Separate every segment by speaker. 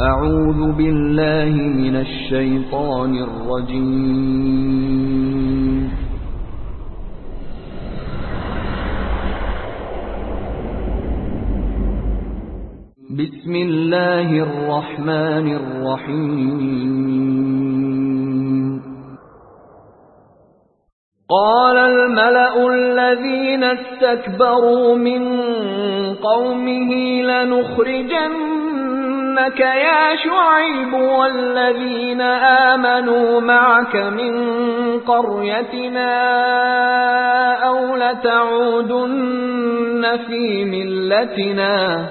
Speaker 1: أعوذ بالله من الشيطان الرجيم. بسم الله الرحمن الرحيم. قال الملأ الذين استكبروا من قومه لنخرجنك يا شعيب والذين آمنوا معك من قريتنا أو لتعودن في ملتنا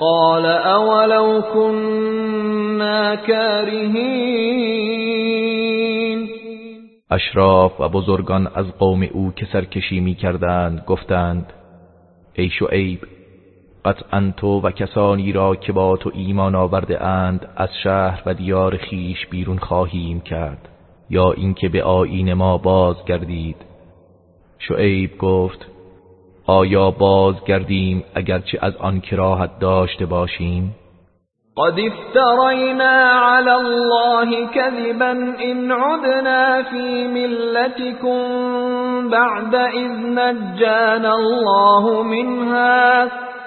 Speaker 1: قال اولو كنا كارهین
Speaker 2: اشراف و بزرگان از قوم او که سرکشی می کردند گفتند ای شعیب قطعا تو و کسانی را که با تو ایمان آورده اند از شهر و دیار خیش بیرون خواهیم کرد. یا اینکه به آیین ما بازگردید. شعیب گفت آیا بازگردیم اگرچه از آن کراهت داشته باشیم؟
Speaker 1: قد افترينا على الله كذبا إن عدنا في ملتكم بعد إذ نجانا الله منها.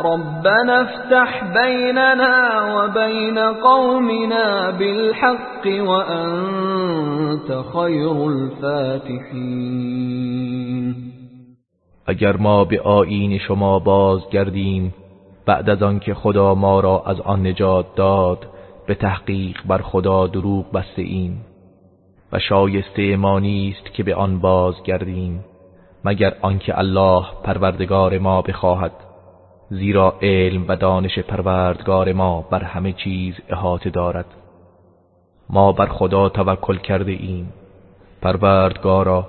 Speaker 1: ربنا افتح بيننا وبين قومنا بالحق وأنت خير الفاتحين.
Speaker 2: اگر ما به آیین شما بازگردیم بعد از آنکه خدا ما را از آن نجات داد به تحقیق بر خدا دروغ بسته ایم و شایسته ما نیست که به آن بازگردیم مگر آنکه الله پروردگار ما بخواهد. زیرا علم و دانش پروردگار ما بر همه چیز احاطه دارد. ما بر خدا توکل کرده ایم. پروردگارا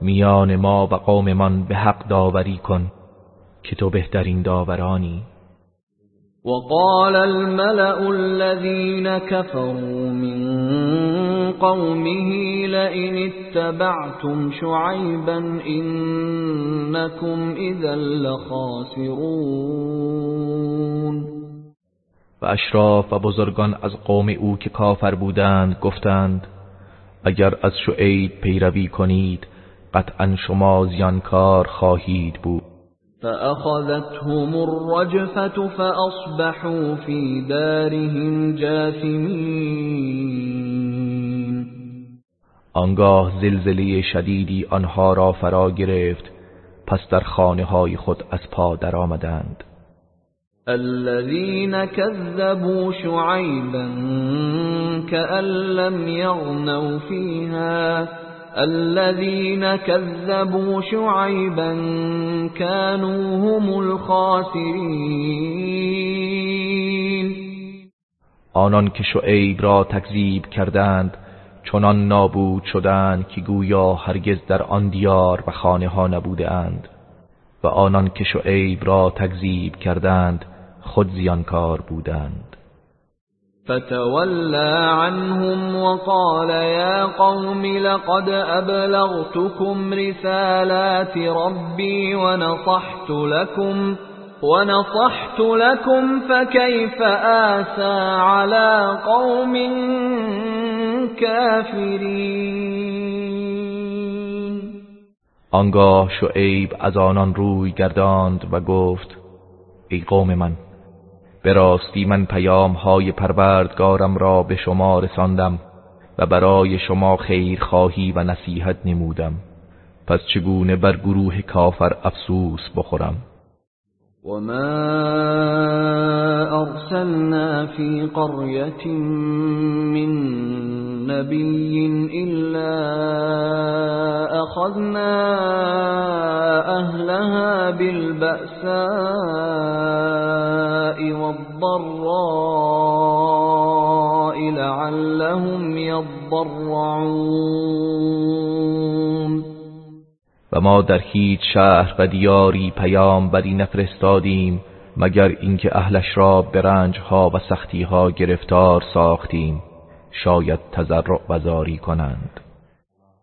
Speaker 2: میان ما و قوممان به حق داوری کن که تو بهترین داورانی.
Speaker 1: وقال الملأ الذين كفروا من قومه لئن اتبعتم شعيبا إنكم إذا لخاسرون.
Speaker 2: و اشراف و بزرگان از قوم او که کافر بودند گفتند اگر از شعیب پیروی کنید قطعا شما زیانکار خواهید بود.
Speaker 1: فأخذتهم الرجفة فأصبحوا في دارهم جاثمين.
Speaker 2: آنگاه زلزله شدیدی آنها را فرا گرفت پس در خانه های خود از پا درآمدند.
Speaker 1: الذين كذبوا شعيبا كأن لم يغنوا فيها الذين كذبوا شعيبا كانوا هم الخاسرين.
Speaker 2: آنان که شعیب را تکذیب کردند چنان نابود شدند که گویا هرگز در آن دیار و خانه ها نبوده اند. و آنان که شعیب را تکذیب کردند خود زیانکار بودند.
Speaker 1: فتولى عنهم وقال يا قوم لقد أبلغتكم رسالات ربي ونصحت لكم ونصحت لكم فكيف آسى على قوم كافرين.
Speaker 2: آنگاه شعیب از آنان روی گرداند و گفت ای قوم من به راستی من پیام های پروردگارم را به شما رساندم و برای شما خیر خواهی و نصیحت نمودم. پس چگونه بر گروه کافر افسوس بخورم؟
Speaker 1: وما أرسلنا في قرية من نبي إلا أخذنا أهلها بالبأساء والضراء لعلهم يضرعون.
Speaker 2: و ما در هیچ شهر و دیاری پیام بری نفرستادیم مگر اینکه اهلش را به رنجها و سختیها گرفتار ساختیم. شاید تضرع و زاری کنند.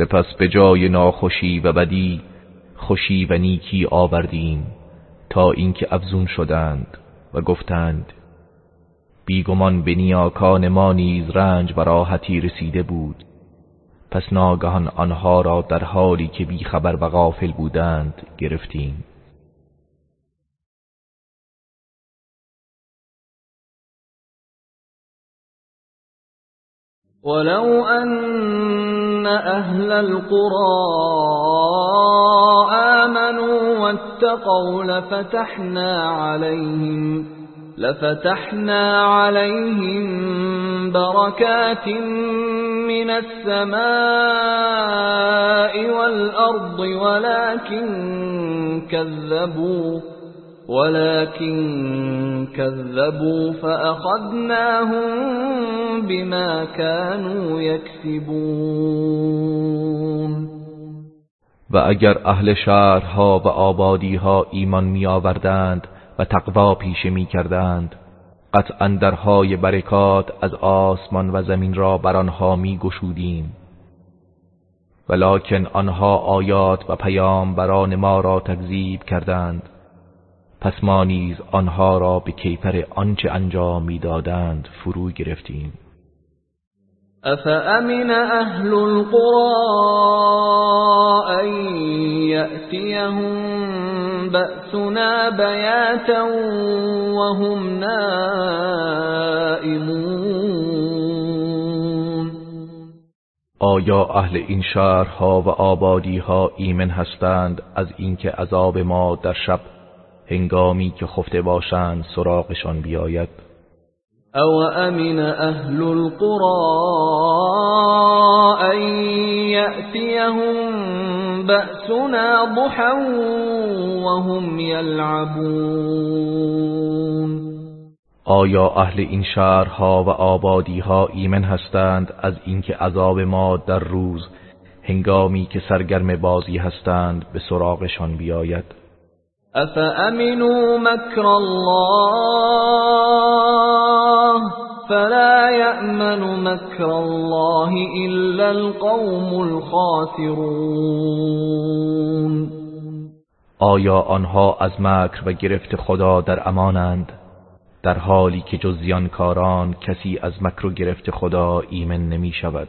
Speaker 2: سپس به جای ناخوشی و بدی خوشی و نیکی آوردیم تا اینکه افزون شدند و گفتند بیگمان به نیاکان ما نیز رنج و راحتی رسیده بود. پس ناگهان آنها را در حالی که بیخبر و غافل بودند گرفتیم.
Speaker 1: ولو أن أهل القرى آمنوا واتقوا لفتحنا عليهم لفتحنا عليهم بركات من السماء والأرض ولكن كذبوا ولكن كذبوا فأخذناهم بما كانوا يكسبون.
Speaker 2: و اگر اهل شهرها و آبادیها ایمان می آوردند و تقوا پیشه می کردند قطعا درهای برکات از آسمان و زمین را بر آنها می گشودیم ولکن آنها آیات و پیام بران ما را تکذیب کردند. پس ما نیز آنها را به کیفر آنچه انجام می‌دادند فرو گرفتیم.
Speaker 1: افامن اهل القرى ان یأتیهم بأسنا بیاتا وهم نائمون؟
Speaker 2: آیا اهل این شهرها و آبادیها ایمن هستند از اینکه عذاب ما در شب هنگامی که خفته باشند سراغشان بیاید.
Speaker 1: او امن اهل القرى ان یأتیهم بأسنا ضحا وهم یلعبون.
Speaker 2: آیا اهل این شهرها و آبادیها ایمن هستند از اینکه عذاب ما در روز هنگامی که سرگرم بازی هستند به سراغشان بیاید؟
Speaker 1: أفأمنوا مكر الله فلا يأمن مكر الله إلا القوم الخاسرون
Speaker 2: آیا آنها از مکر و گرفت خدا در امانند؟ در حالی که جز زیانکاران کسی از مکر و گرفت خدا ایمن نمی شود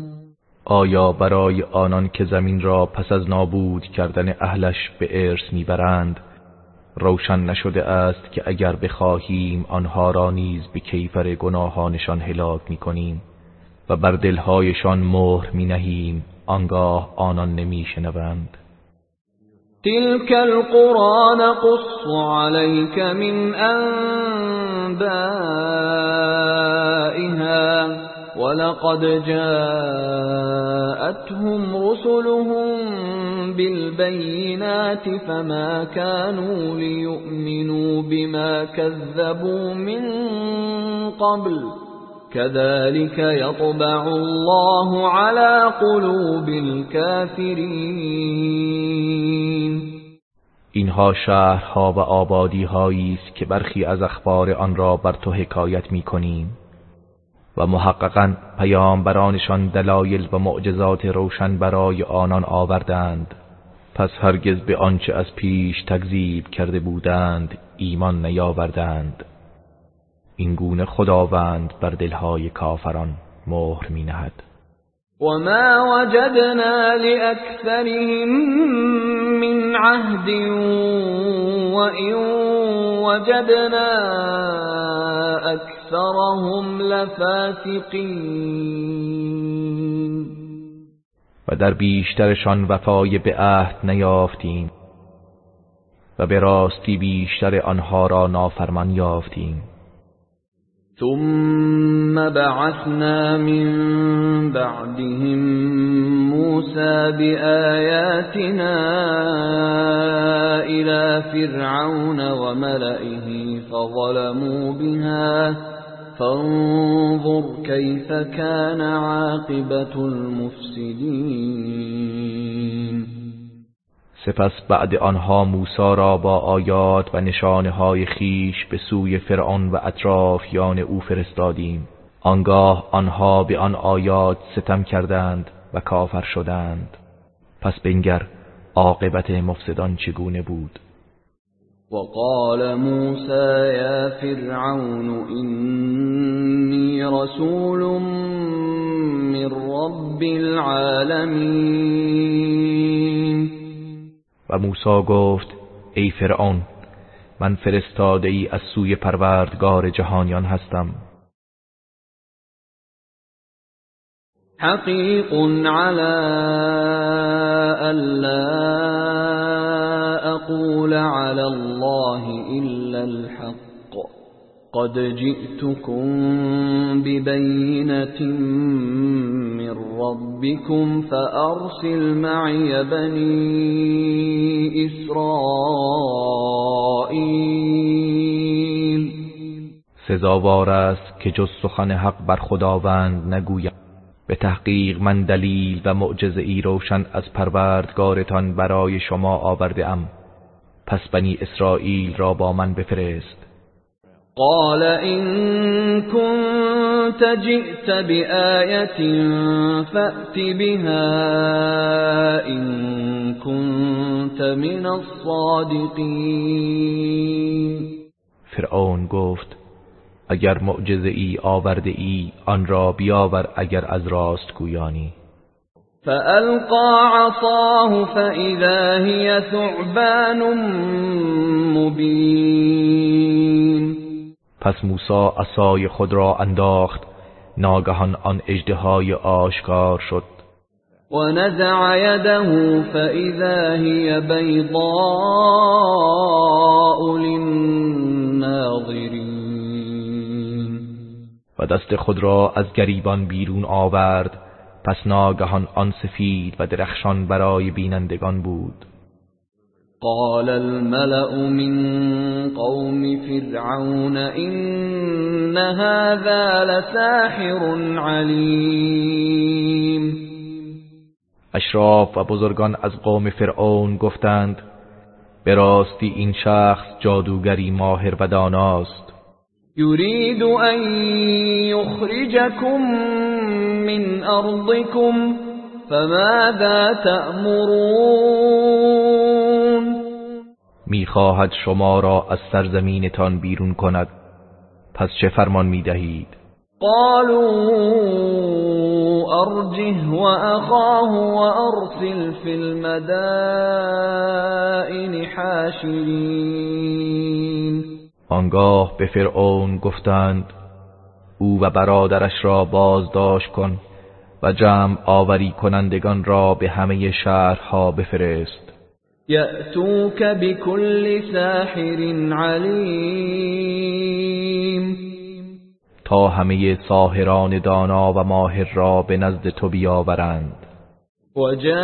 Speaker 2: آیا برای آنان که زمین را پس از نابود کردن اهلش به ارث می‌برند روشن نشده است که اگر بخواهیم آنها را نیز به کیفر گناهانشان هلاک می‌کنیم و بر دلهایشان مهر می نهیم آنگاه آنان نمی شنوند
Speaker 1: تلك القرى نقص عليك من أنبائها. ولقد جاءتهم رسلهم بالبينات فما كانوا ليؤمنوا بما كذبوا من قبل كذلك يطبع الله على قلوب الكافرين.
Speaker 2: اینها شهرها و آبادیهایی است که برخی از اخبار آن را بر تو حکایت می کنیم و محققا پیامبرانشان دلایل و معجزات روشن برای آنان آوردند. پس هرگز به آنچه از پیش تکذیب کرده بودند ایمان نیاوردند. این گونه خداوند بر دلهای کافران مهر می نهد
Speaker 1: وما وجدنا لأكثرهم من عهد وإن وجدنا أكثرهم لفاسقين.
Speaker 2: و در بیشترشان وفای به عهد نیافتیم و به راستی بیشتر آنها را نافرمان یافتیم.
Speaker 1: ثم بعثنا من بعدهم موسى بآياتنا إلى فرعون وملئه فظلموا بها فانظر كيف كان عاقبة المفسدين.
Speaker 2: سپس بعد آنها موسی را با آیات و نشانه های خیش به سوی فرعون و اطرافیان او فرستادیم. آنگاه آنها به آن آیات ستم کردند و کافر شدند. پس بنگر عاقبت مفسدان چگونه بود؟
Speaker 1: وقال موسى يا فرعون إني رسول من رب العالمين.
Speaker 2: و موسی گفت ای فرعون من فرستاده ای از سوی پروردگار جهانیان هستم.
Speaker 1: حقیق على ألا أقول على الله إلا الحق. قد جئتكم ببينة من ربكم فأرسل معي بني إسرائيل.
Speaker 2: سزاوار است که جز سخن حق بر خداوند نگویم. به تحقیق من دلیل و معجزه ای روشن از پروردگارتان برای شما آورده ام. پس بنی اسرائیل را با من بفرست.
Speaker 1: قال إن كنت جئت بآية فأت بها إن كنت من الصادقين.
Speaker 2: فرعون گفت اگر معجزه ای آورده ای آن را بیاور اگر از راست گویانی.
Speaker 1: فألقى عصاه فإذا هي ثعبان مبين.
Speaker 2: پس موسی عصای خود را انداخت. ناگهان آن اژدهای آشکار شد.
Speaker 1: ونزع يده فإذا هي بيضاء للناظرين.
Speaker 2: و دست خود را از گریبان بیرون آورد. پس ناگهان آن سفید و درخشان برای بینندگان بود.
Speaker 1: قال الملأ من قوم فرعون إن هذا لساحر عليم.
Speaker 2: اشراف و بزرگان از قوم فرعون گفتند به راستی این شخص جادوگری ماهر و داناست.
Speaker 1: يريد أن يخرجكم من أرضكم فماذا تأمرون؟
Speaker 2: می‌خواهد شما را از سرزمینتان بیرون کند. پس چه فرمان می‌دهید؟
Speaker 1: قالوا أرجه وأخاه وأرسل في المدائن حاشرين.
Speaker 2: آنگاه به فرعون گفتند او و برادرش را بازداشت کن و جمع آوری کنندگان را به همه شهرها بفرست.
Speaker 1: يأتوك بكل ساحر عليم
Speaker 2: تا همه ساهران دانا و ماهر را به نزد تو بیاورند.
Speaker 1: وجاء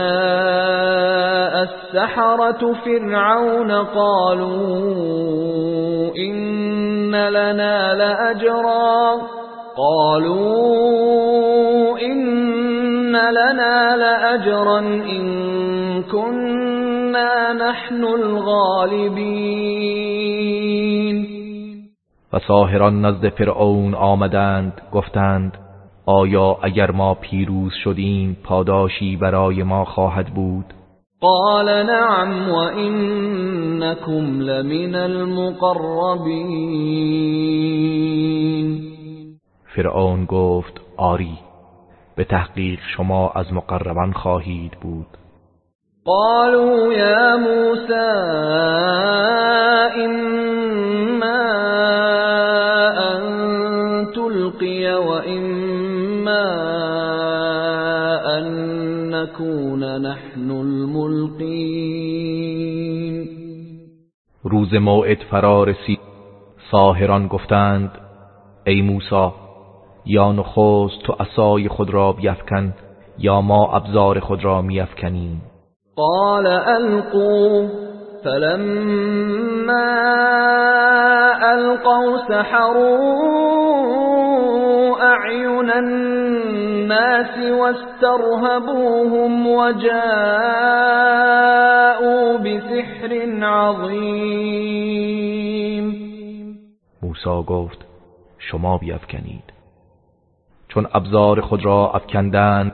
Speaker 1: السحرة فرعون قالوا إن لنا لأجرا. قالوا إن لنا لأجرا إن كنا نحن الغالبين.
Speaker 2: و ساهران نزد فرعون آمدند گفتند آیا اگر ما پیروز شدیم پاداشی برای ما خواهد بود؟
Speaker 1: قال نعم وإنكم لمن المقربين
Speaker 2: فرعون گفت آری به تحقیق شما از مقربان خواهید بود.
Speaker 1: قالوا یا موسى أن نكون نحن الملقين.
Speaker 2: روز موعد فرا رسید. ساهران گفتند ای موسی یا نخست تو عصای خود را بیفکن یا ما ابزار خود را میافکنیم.
Speaker 1: قال القوا فلما القوا سحروا اعین الناس واسترهبوهم وجاءوا بسحر عظیم
Speaker 2: موسی گفت شما بیافکنید چون ابزار خود را افکندند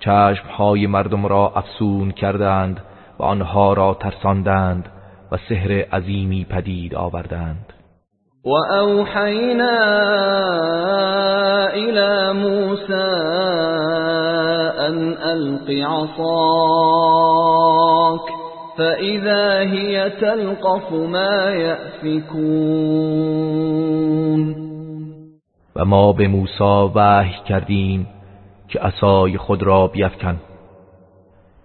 Speaker 2: چشمهای مردم را افسون کردند و آنها را ترساندند و سحر عظیمی پدید آوردند.
Speaker 1: و اوحینا الى موسى ان الق عصاك فاذا هي تلقف ما يأفكون
Speaker 2: و ما به موسی وحی کردیم که عصای خود را بیفکن.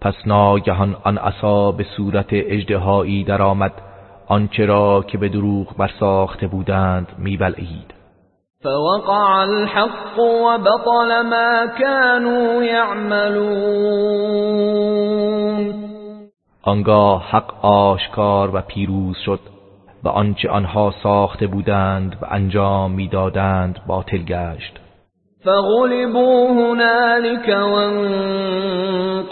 Speaker 2: پس ناگهان آن عصا به صورت اجدهایی درآمد آنچه را که به دروغ برساخته بودند میبلعید.
Speaker 1: فوقع الحق وبطل ما كانوا يعملون.
Speaker 2: آنگاه حق آشکار و پیروز شد و آنچه آنها ساخته بودند و انجام می‌دادند باطل گشت.
Speaker 1: فغلبوا هنالك وانقلبوا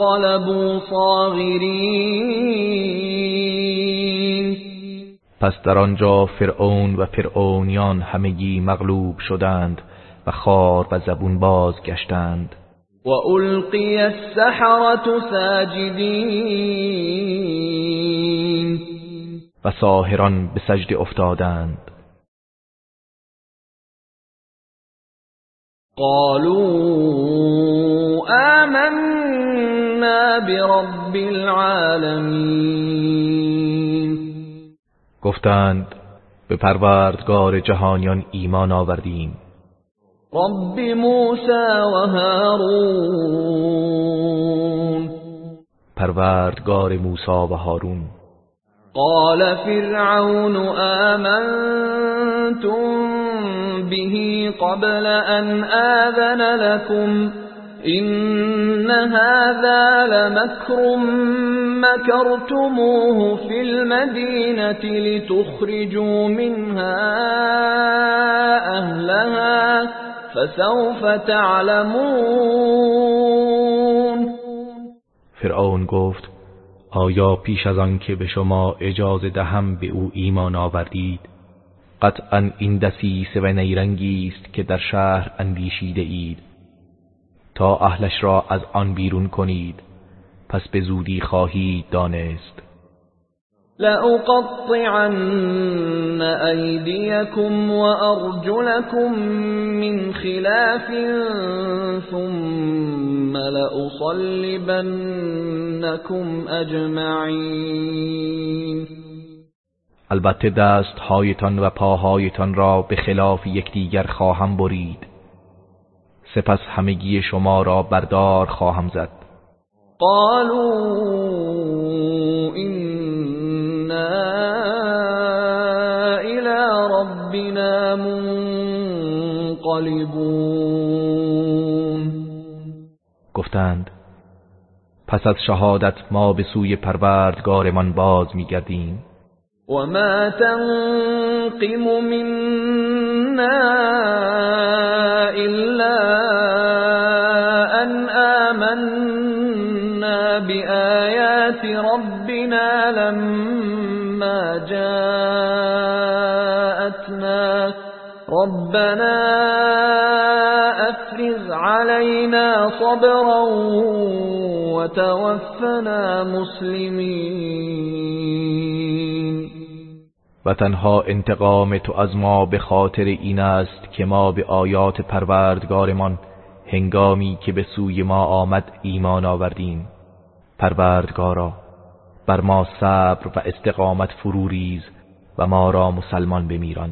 Speaker 1: صاغرین.
Speaker 2: پس در آنجا فرعون و فرعونیان همگی مغلوب شدند و خار و زبون باز گشتند.
Speaker 1: و القی السحرة ساجدین
Speaker 2: و ساهران به سجد افتادند.
Speaker 1: قالوا آمنا برب العالمین
Speaker 2: گفتند به پروردگار جهانیان ایمان آوردیم.
Speaker 1: رب موسی و هارون.
Speaker 2: پروردگار موسی و هارون.
Speaker 1: قال فرعون آمنتم به قبل أن آذن لكم؟ إن هذا لمكر مكرتموه في المدينة لتخرجوا منها أهلها فسوف تعلمون
Speaker 2: فرعون گفت آیا پیش از آن که به شما اجازه دهم به او ایمان آوردید؟ قطعا این دسیسه و نیرنگی است که در شهر اندیشیده اید. تا اهلش را از آن بیرون کنید. پس به زودی خواهید دانست.
Speaker 1: لأقطعن أيديكم وأرجلكم من خلاف ثم لأصلبنكم أجمعين.
Speaker 2: البته دستهایتان و پاهایتان را به خلاف یکدیگر خواهم برید. سپس همگی شما را بردار خواهم زد.
Speaker 1: قالوا إنا إلى ربنا منقلبون.
Speaker 2: گفتند پس از شهادت ما به سوی پروردگارمان باز میگردیم.
Speaker 1: وما تنقم منا إلا أن آمنا بآيات ربنا لما جاءتنا ربنا أفرغ علينا صبرا وتوفنا مسلمين
Speaker 2: و تنها انتقام تو از ما به خاطر این است که ما به آیات پروردگارمان هنگامی که به سوی ما آمد ایمان آوردیم. پروردگارا بر ما صبر و استقامت فروریز و ما را مسلمان بمیران.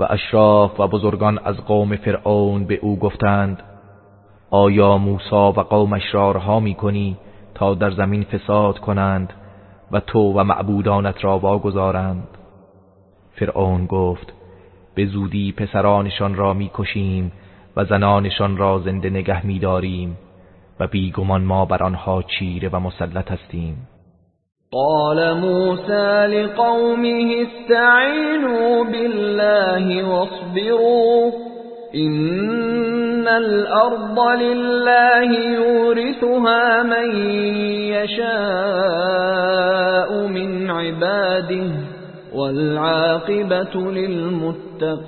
Speaker 2: و اشراف و بزرگان از قوم فرعون به او گفتند آیا موسی و قومش را رها می کنی تا در زمین فساد کنند و تو و معبودانت را واگذارند؟ فرعون گفت به زودی پسرانشان را می‌کشیم و زنانشان را زنده نگه میداریم و بیگمان ما بر آنها چیره و مسلط هستیم.
Speaker 1: قال موسى لقومه استعینوا بالله واصبروا إن الأرض لله يورثها من يشاء من عباده والعاقبت للمتقین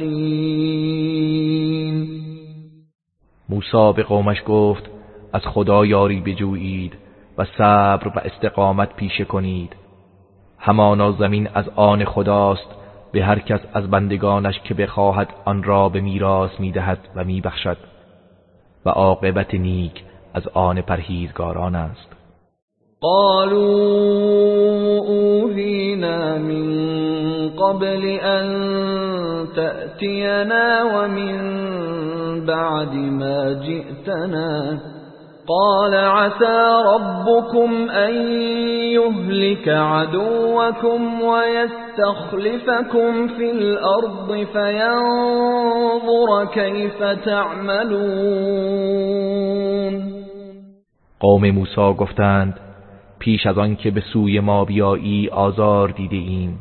Speaker 2: موسی به قومش گفت از خدا یاری بجویید. و صبر و استقامت پیشه کنید. همانا زمین از آن خداست به هر کس از بندگانش که بخواهد آن را به میراث می‌دهد و میبخشد. و عاقبت نیک از آن پرهیزگاران است.
Speaker 1: قالوا اوذینا من قبل أن تأتينا ومن بعد ما جئتنا. قال عسى ربكم أن يهلك عدوكم ويستخلفكم في الأرض فينظر كيف تعملون.
Speaker 2: قوم موسی گفتند پیش از آن که به سوی ما بیایی آزار دیده ایم.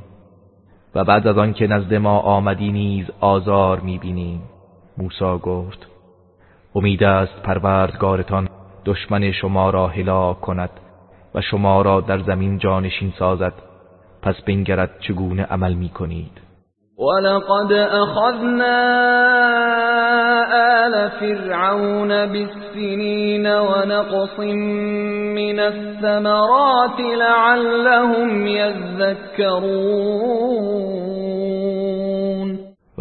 Speaker 2: و بعد از آنکه نزد ما آمدی نیز آزار می‌بینیم. موسی گفت امید است پروردگارتان دشمن شما را هلاک کند و شما را در زمین جانشین سازد. پس بنگرد چگونه عمل می‌کنید
Speaker 1: ولقد اخذنا آل فرعون بالسنين ونقص من الثمرات لعلهم يذكرون.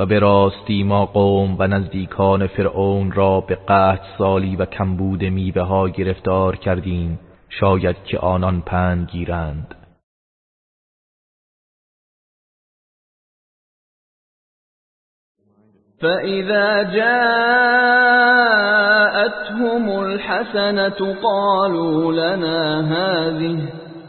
Speaker 2: و به راستی ما قوم و نزدیکان فرعون را به قحط سالی و کمبود میوه ها گرفتار کردیم. شاید که آنان پند گیرند.
Speaker 1: فإذا جاءتهم الحسنة قالوا لنا هذه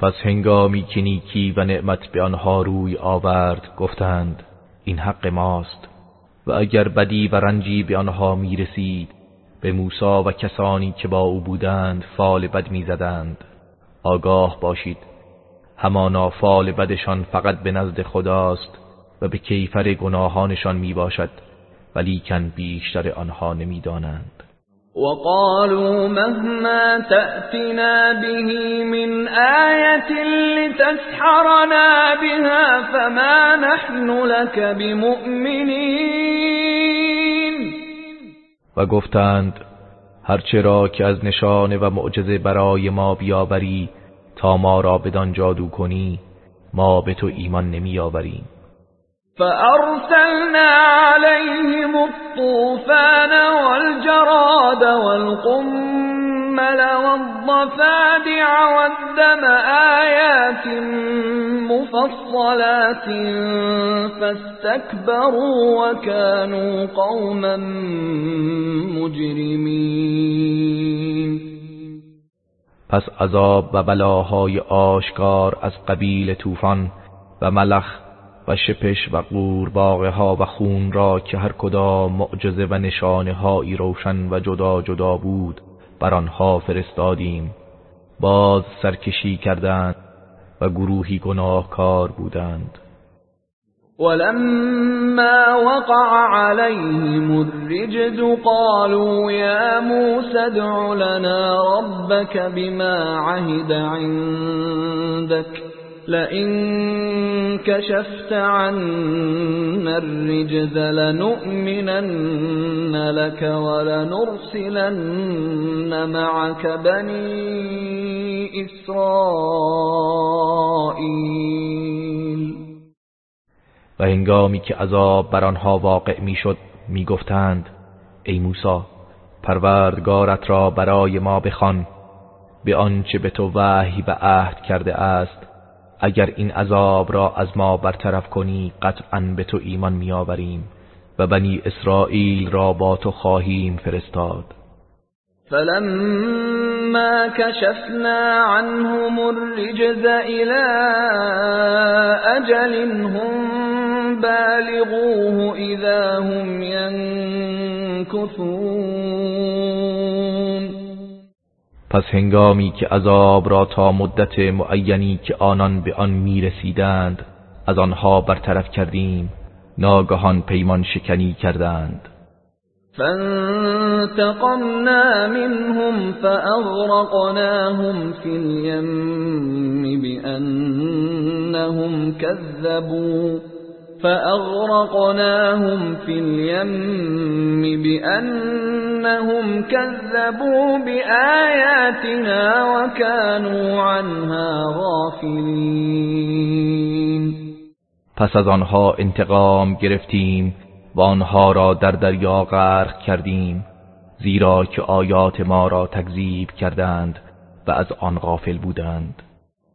Speaker 2: پس هنگامی که نیکی و نعمت به آنها روی آورد گفتند این حق ماست. و اگر بدی و رنجی به آنها می رسید به موسی و کسانی که با او بودند فال بد می زدند آگاه باشید. همانا فال بدشان فقط به نزد خداست و به کیفر گناهانشان می باشد ولیکن بیشتر آنها نمی‌دانند.
Speaker 1: وقالوا مهما تأتنا به من آية لتسحرنا بها فما نحن لك بمؤمنين.
Speaker 2: و گفتند هرچه را که از نشانه و معجزه برای ما بیاوری تا ما را بدان جادو کنی ما به تو ایمان نمی آوریم
Speaker 1: فأرسلنا عليهم الطوفان والجراد والقمل والضفادع والدم آيات مفصلات فاستكبروا وكانوا قوما مجرمين.
Speaker 2: پس عذاب و بلاهای آشکار از قبیل طوفان و ملخ شپش و قورباغه ها و خون را که هر کدام معجزه و نشانه هایی روشن و جدا جدا بود بر آنها فرستادیم. باز سرکشی کردند و گروهی گناهکار بودند.
Speaker 1: ولما وقع عليهم الرجز قالوا يا موسى ادع لنا ربك بما عهد عندك. لئن كشفت عنا الرجز لنؤمنن لك ولنرسلن معك بني إسرائيل.
Speaker 2: و هنگامی که عذاب بر آنها واقع می‌شد می‌گفتند ای موسی پروردگارت را برای ما بخوان به آنچه به تو وحی و عهد کرده است اگر این عذاب را از ما برطرف کنی قطعا به تو ایمان میآوریم و بنی اسرائیل را با تو خواهیم فرستاد.
Speaker 1: فلما كشفنا عنهم الرجز إلى أجل هم بالغوه إذا هم ينكثون.
Speaker 2: پس هنگامی که عذاب را تا مدت معینی که آنان به آن می رسیدند از آنها برطرف کردیم ناگهان پیمان شکنی کردند.
Speaker 1: فانتقمنا منهم فأغرقناهم في اليم بأنهم كذبوا. فأغرقناهم في اليم بأنهم كذبوا بآياتنا وكانوا عنها غافلين
Speaker 2: پس از آنها انتقام گرفتیم و آنها را در دریا غرق کردیم زیرا که آیات ما را تکذیب کردند و از آن غافل بودند.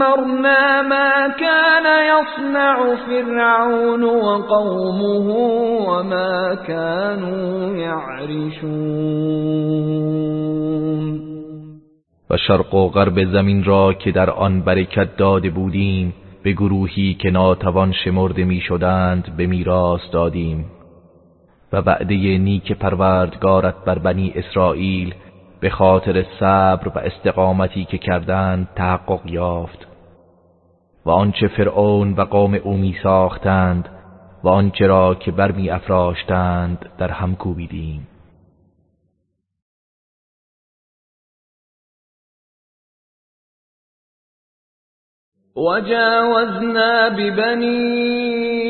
Speaker 1: ودمرنا ما كان يصنع فرعون وقومه وما كانوا يعرشون.
Speaker 2: و شرق و غرب زمین را که در آن برکت داده بودیم به گروهی که ناتوان شمرده می شدند به میراث دادیم. و وعده نیک پروردگارت بر بنی اسرائیل به خاطر صبر و استقامتی که کردند تحقق یافت. و آنچه فرعون و قوم او می ساختند و آنچه را که برمی افراشتند در هم کوبیدیم.
Speaker 1: وجاوزنا ببني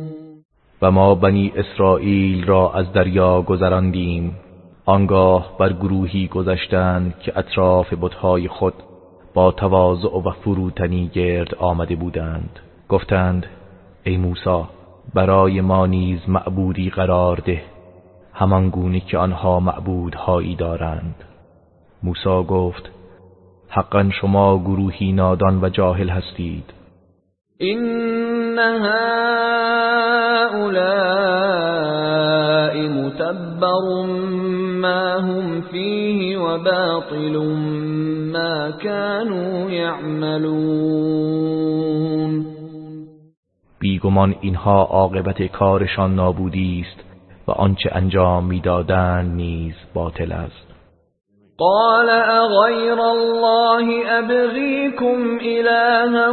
Speaker 2: و ما بنی اسرائیل را از دریا گذراندیم. آنگاه بر گروهی گذشتند که اطراف بتهای خود با تواضع و فروتنی گرد آمده بودند. گفتند ای موسی برای ما نیز معبودی قرار ده همان گونه که آنها معبودهایی دارند. موسی گفت حقا شما گروهی نادان و جاهل هستید.
Speaker 1: إن هؤلاء متبر ما هم فيه وباطل ما كانوا يعملون.
Speaker 2: بیگمان اینها عاقبت کارشان نابودی است و آنچه انجام می‌دادند نیز باطل است.
Speaker 1: قال اغیر الله ابغيكم الها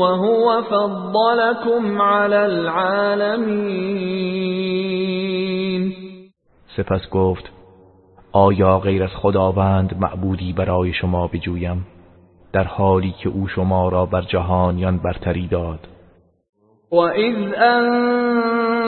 Speaker 1: وهو فضلكم على العالمین
Speaker 2: سپس گفت آیا غیر از خداوند معبودی برای شما بجویم؟ در حالی که او شما را بر جهانیان برتری داد.
Speaker 1: وَإِذْ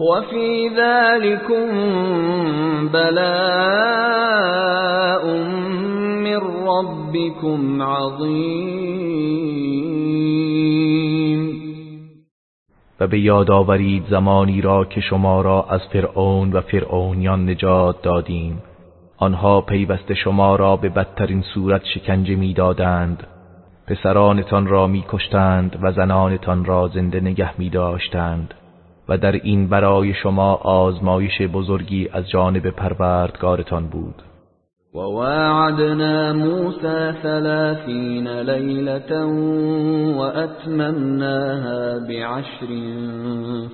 Speaker 1: وَفِي ذَلِكُمْ بَلَاءٌ من ربكم عظیم
Speaker 2: و به یاد آورید زمانی را که شما را از فرعون و فرعونیان نجات دادیم. آنها پیوسته شما را به بدترین صورت شکنجه می‌دادند. پسرانتان را میکشتند و زنانتان را زنده نگه می داشتند و در این برای شما آزمایش بزرگی از جانب پروردگارتان بود.
Speaker 1: وواعدنا موسى ثلاثين ليلة وأتممناها بعشر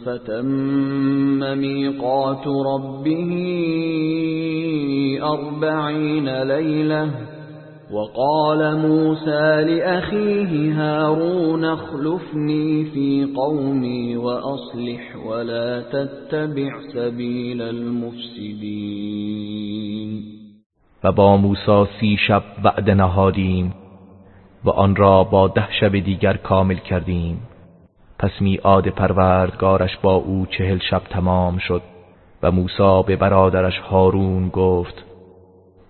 Speaker 1: فتم ميقات ربه أربعين ليلة وقال موسى لأخيه هارون اخلفني في قومي وأصلح ولا تتبع سبيل المفسدين.
Speaker 2: و با موسی سی شب وعده نهادیم و آن را با ده شب دیگر کامل کردیم. پس میعاد پروردگارش با او چهل شب تمام شد و موسی به برادرش هارون گفت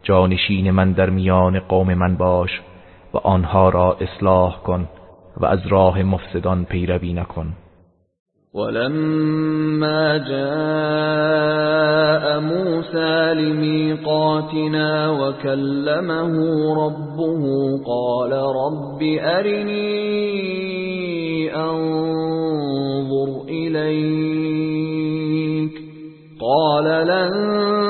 Speaker 2: جانشین من در میان قوم من باش و آنها را اصلاح کن و از راه مفسدان پیروی نکن.
Speaker 1: ولما جاء موسى لميقاتنا وكلمه ربه قال رب أرني أنظر إليك قال لن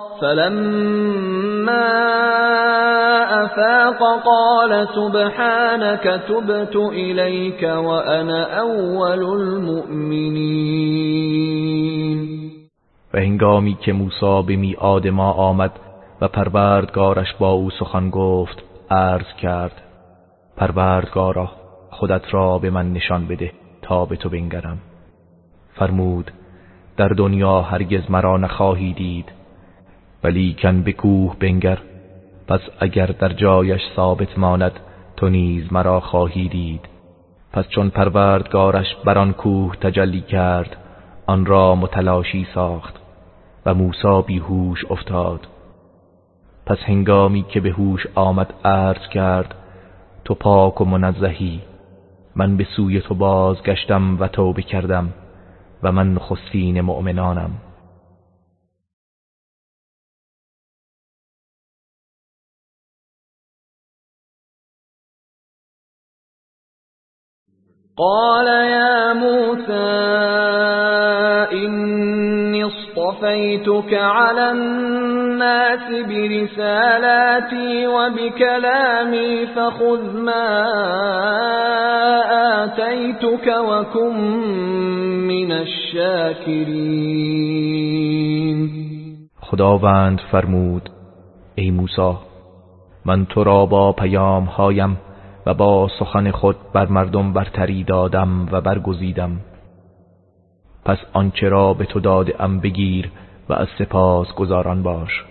Speaker 1: فلما أفاق قال سبحانك تبت إليك وأنا أول المؤمنين.
Speaker 2: و هنگامی که موسی به میعاد ما آمد و پروردگارش با او سخن گفت عرض کرد پروردگارا خودت را به من نشان بده تا به تو بنگرم. فرمود در دنیا هرگز مرا نخواهی دید. ولی کن به کوه بنگر پس اگر در جایش ثابت ماند تو نیز مرا خواهی دید. پس چون پروردگارش بر آن کوه تجلی کرد آن را متلاشی ساخت و موسی بیهوش افتاد. پس هنگامی که به هوش آمد عرض کرد تو پاک و منزهی من به سوی تو بازگشتم و توبه کردم و من خستین مؤمنانم.
Speaker 1: قال يا موسى إني اصطفيتك على الناس برسالاتي وبكلامي فخذ ما آتيتك وكن من الشاكرين.
Speaker 2: خداوند فرمود ای موسی من تو را با پیام هایم و با سخن خود بر مردم برتری دادم و برگزیدم. پس آنچه را به تو داده بگیر و از سپاس گذاران باش.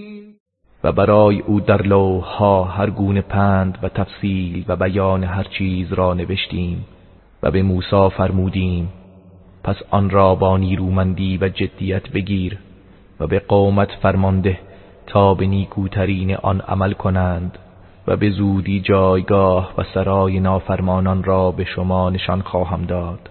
Speaker 2: و برای او در لوحها هر گونه پند و تفصیل و بیان هر چیز را نوشتیم و به موسی فرمودیم پس آن را با نیرومندی و جدیت بگیر و به قومت فرمانده تا به نیکوترین آن عمل کنند و به زودی جایگاه و سرای نافرمانان را به شما نشان خواهم داد.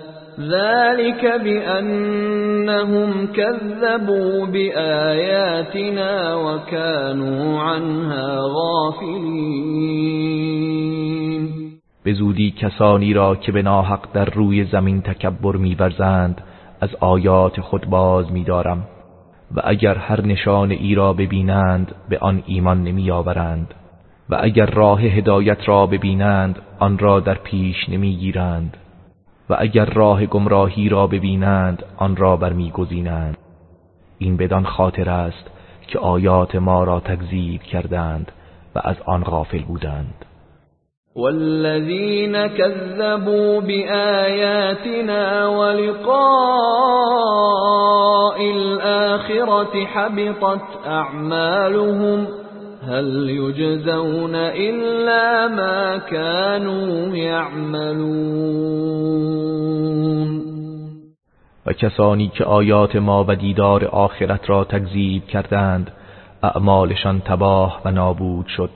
Speaker 1: ذلك بأنهم كذبوا بآياتنا وكانوا عنها غافلين.
Speaker 2: به زودی کسانی را که به ناحق در روی زمین تکبر میورزند از آیات خود باز میدارم. و اگر هر نشان ای را ببینند به آن ایمان نمیآورند. و اگر راه هدایت را ببینند آن را در پیش نمی‌گیرند. و اگر راه گمراهی را ببینند آن را برمیگزینند این بدان خاطر است که آیات ما را تکذیب کردند و از آن غافل بودند.
Speaker 1: والذین كذبوا بآیاتنا ولقاء الآخرة حبطت اعمالهم هل يجزون إلا ما كانوا يعملون؟
Speaker 2: و کسانی که آیات ما و دیدار آخرت را تکذیب کردند اعمالشان تباه و نابود شد.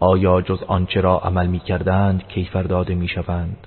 Speaker 2: آیا جز آنچه را عمل می کردند کیفر داده می شوند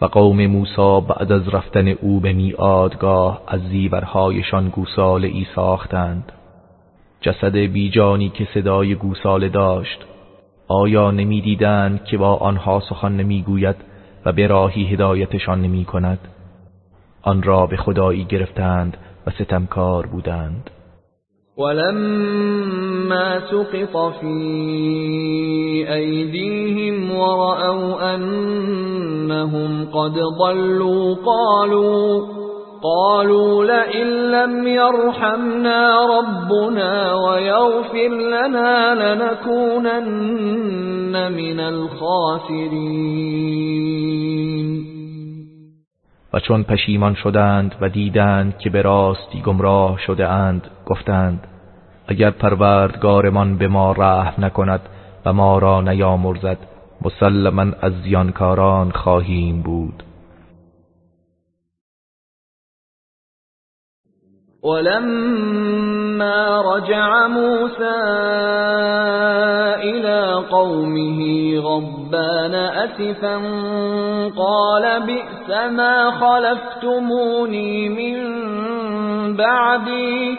Speaker 2: و قوم موسی بعد از رفتن او به میادگاه از زیورهایشان گوساله ای ساختند. جسد بیجانی که صدای گوساله داشت آیا نمی‌دیدند که با آنها سخن نمی‌گوید و به راهی هدایتشان نمی کند آن را به خدایی گرفتند و ستمکار بودند.
Speaker 1: ولما سقط في أيديهم ورأوا أنهم قد ضلوا قالوا قالوا لئن لم يرحمنا ربنا ويغفر لنا لنكونن من الخاسرين.
Speaker 2: و چون پشیمان شدند و دیدند که به راستی گمراه شده اند گفتند اگر پروردگارمان به ما رحم نکند و ما را نیامرزد مسلما از زیانکاران خواهیم بود.
Speaker 1: ولما رجع موسى إلى قومه غضبان أسفا قال بئس ما خلفتموني من بعدي.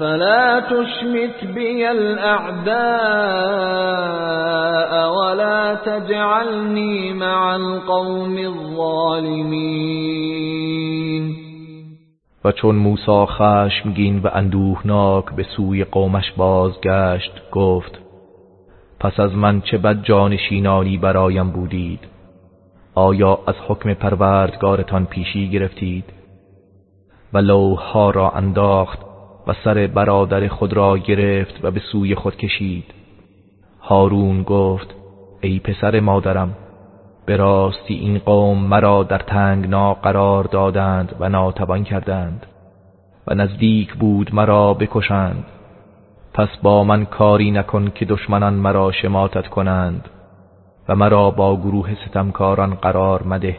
Speaker 1: فلا تشمت بي الأعداء ولا تجعلني مع القوم الظالمين
Speaker 2: و چون موسی خشمگین و اندوهناک به سوی قومش بازگشت گفت پس از من چه بد جانشینانی برایم بودید؟ آیا از حکم پروردگارتان پیشی گرفتید؟ و لوها را انداخت و سر برادر خود را گرفت و به سوی خود کشید. هارون گفت ای پسر مادرم به راستی این قوم مرا در تنگنا قرار دادند و ناتوان کردند و نزدیک بود مرا بکشند. پس با من کاری نکن که دشمنان مرا شماتت کنند و مرا با گروه ستمکاران قرار مده.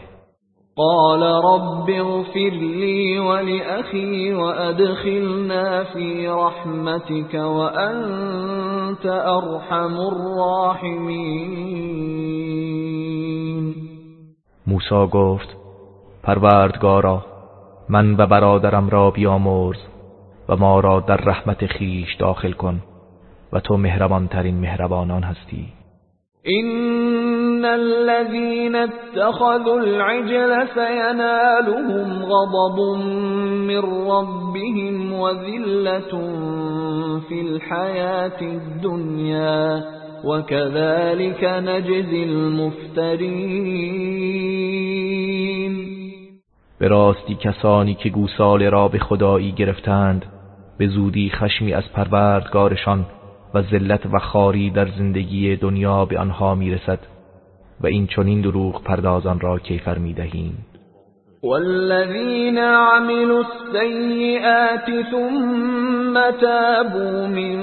Speaker 1: قال رب اغفر لي ولأخي وأدخلنا في رحمتك وأنت أرحم الراحمين.
Speaker 2: موسی گفت پروردگارا من و برادرم را بیامرز و ما را در رحمت خیش داخل کن و تو مهربان ترین مهربانان هستی.
Speaker 1: إن الذين اتخذوا العجل سينالهم غضب من ربهم وذلة في الحياة الدنيا وكذلك نجزي المفترين
Speaker 2: به راستی کسانی که گوساله را به خدایی گرفتند به زودی خشمی از پروردگارشان و ذلت و خاری در زندگی دنیا به آنها می‌رسد و این چنین دروغ پردازان را کیفر می‌دهیم.
Speaker 1: والذین عملوا السیئات ثم تابوا من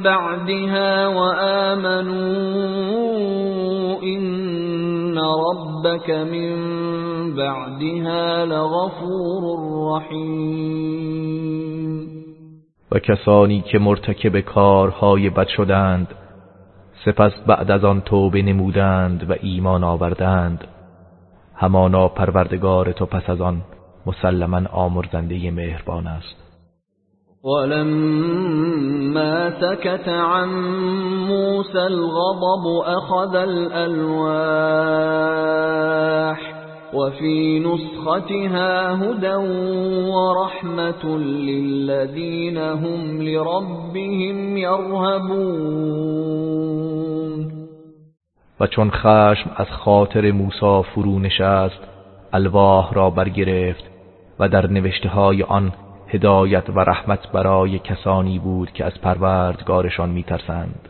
Speaker 1: بعدها وآمنوا إن ربك من بعدها لغفور رحیم.
Speaker 2: و کسانی که مرتکب کارهای بد شدند سپس بعد از آن توبه نمودند و ایمان آوردند. همانا پروردگار تو پس از آن مسلما آمرزنده مهربان است.
Speaker 1: ولما سكت عن موسى الغضب أخذ الألواح وفي نسختها هدى ورحمة للذين هم لربهم يرهبون.
Speaker 2: و چون خشم از خاطر موسی فرو نشست الواح را برگرفت و در نوشته های آن هدایت و رحمت برای کسانی بود که از پروردگارشان میترسند.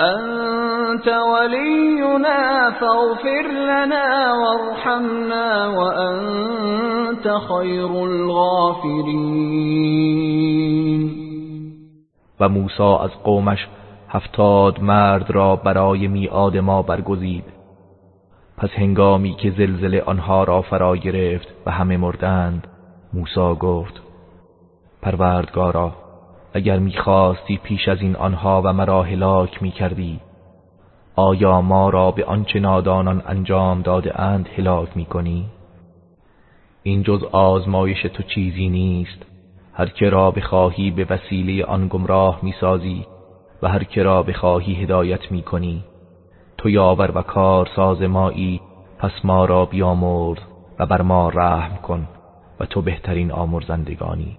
Speaker 1: أنت ولينا فاغفر لنا وارحمنا وأنت خير الغافرين.
Speaker 2: و موسی از قومش هفتاد مرد را برای میعاد ما برگزید. پس هنگامی که زلزله آنها را فرا گرفت و همه مردند موسی گفت پروردگارا اگر می‌خواستی پیش از این آنها و مرا هلاک می‌کردی آیا ما را به آنچه نادانان انجام داده اند هلاک می‌کنی؟ این جز آزمایش تو چیزی نیست. هر که را بخواهی به وسیله آن گمراه می‌سازی و هر که را بخواهی هدایت می‌کنی. تو یاور و کار ساز مایی پس ما را بیامرز و بر ما رحم کن و تو بهترین آمرزندگانی.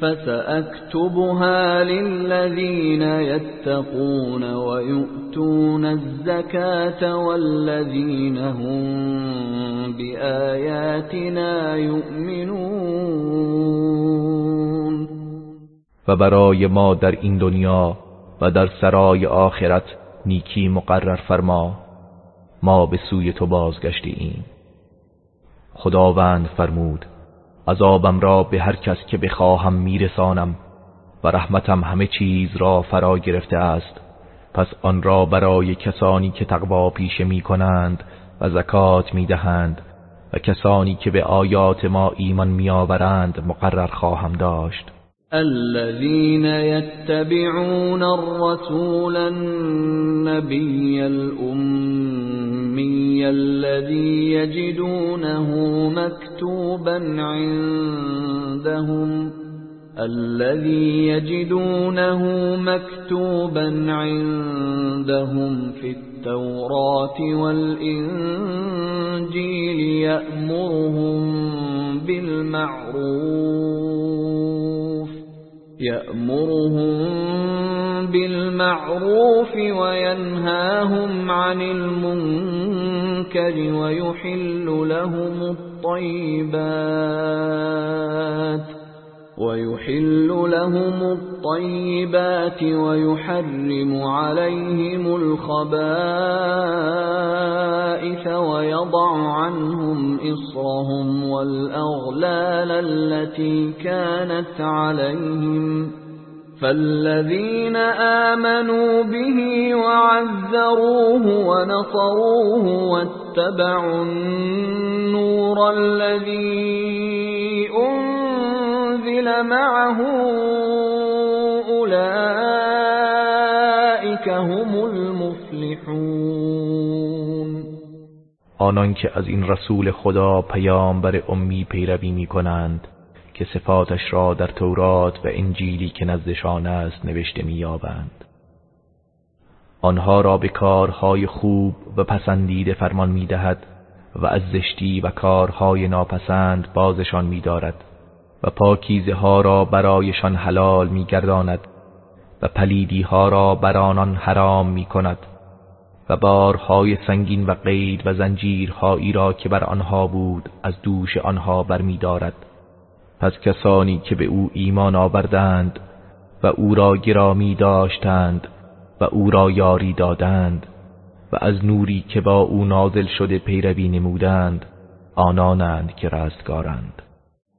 Speaker 1: فسأكتبها للذين يتقون ويؤتون الزكاة والذين هم بآياتنا يؤمنون
Speaker 2: و برای ما در این دنیا و در سرای آخرت نیکی مقرر فرما. ما به سوی تو بازگشته ایم خداوند فرمود عذابم را به هر کس که بخواهم میرسانم و رحمتم همه چیز را فرا گرفته است. پس آن را برای کسانی که تقوا پیشه می کنند و زکات می دهند و کسانی که به آیات ما ایمان می آورند مقرر خواهم داشت.
Speaker 1: الذين يتبعون الرسول النبي الأمي الذي يجدونه مكتوبا عندهم الذي يجدونه مكتوبا عندهم في التوراة والإنجيل يأمرهم بالمعروف. يأمرهم بالمعروف وينهاهم عن المنكر ويحل لهم الطيبات. ويحل لهم الطيبات ويحرم عليهم الخبائث ويضع عنهم إصرهم والأغلال التي كانت عليهم فالذين آمنوا به وعذروه ونصروه واتبعوا النور الذي أنزل معه أولئك هم المفلحون
Speaker 2: آنان که از این رسول خدا پیامبر امی پیروی می کنند که صفاتش را در تورات و انجیلی که نزدشان است نوشته مییابند. آنها را به کارهای خوب و پسندیده فرمان می‌دهد و از زشتی و کارهای ناپسند بازشان میدارد و پاکیزه ها را برایشان حلال میگرداند و پلیدی ها را بر آنان حرام می کند و بارهای سنگین و قید و زنجیرهایی را که بر آنها بود از دوش آنها برمیدارد. پس کسانی که به او ایمان آوردند و او را گرامی داشتند و او را یاری دادند و از نوری که با او نازل شده پیروی نمودند آنانند که رستگارند.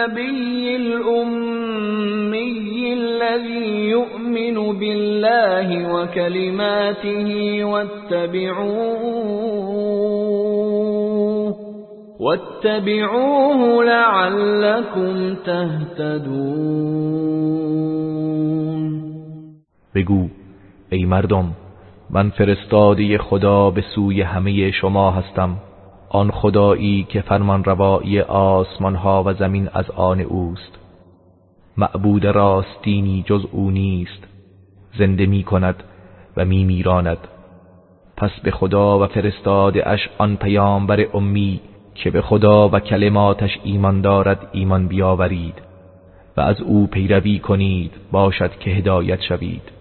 Speaker 1: النبي الأمي الذي يؤمن بالله وكلماته واتبعوه واتبعوه لعلكم تهتدون.
Speaker 2: بگو ای مردم من فرستاده خدا به سوی همه شما هستم. آن خدایی که فرمان روایی آسمان ها و زمین از آن اوست. معبود راستینی جز او نیست. زنده می کند و می میراند پس به خدا و فرستاده اش آن پیامبر امی که به خدا و کلماتش ایمان دارد ایمان بیاورید و از او پیروی کنید باشد که هدایت شوید.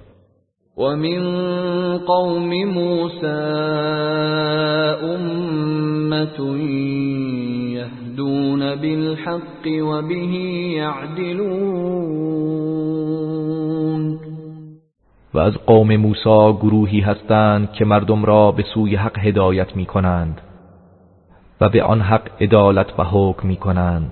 Speaker 1: ومن قوم موسى أمة يهدون بالحق وبه يعدلون
Speaker 2: و از قوم موسی گروهی هستند که مردم را به سوی حق هدایت می کنند و به آن حق عدالت و حکم می کنند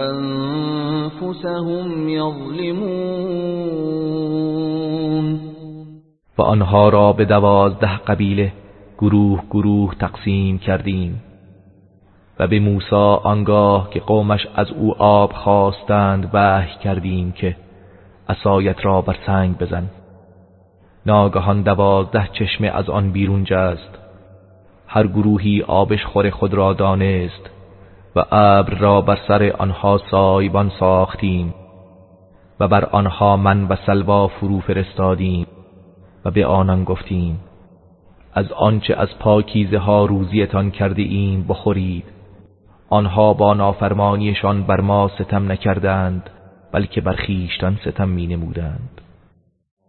Speaker 1: أنفسهم يظلمون.
Speaker 2: و آنها را به دوازده قبیله گروه گروه تقسیم کردیم. و به موسی آنگاه که قومش از او آب خواستند وحی کردیم که اسایت را بر سنگ بزن. ناگهان دوازده چشمه از آن بیرون جست. هر گروهی آبش خور خود را دانست. و ابر را بر سر آنها سایبان ساختیم و بر آنها من و سلوا فرو فرستادیم و به آنان گفتیم از آنچه از پاکیزه ها روزیتان کرده ایم بخورید. آنها با نافرمانیشان بر ما ستم نکردند بلکه بر خیشتن ستم می نمودند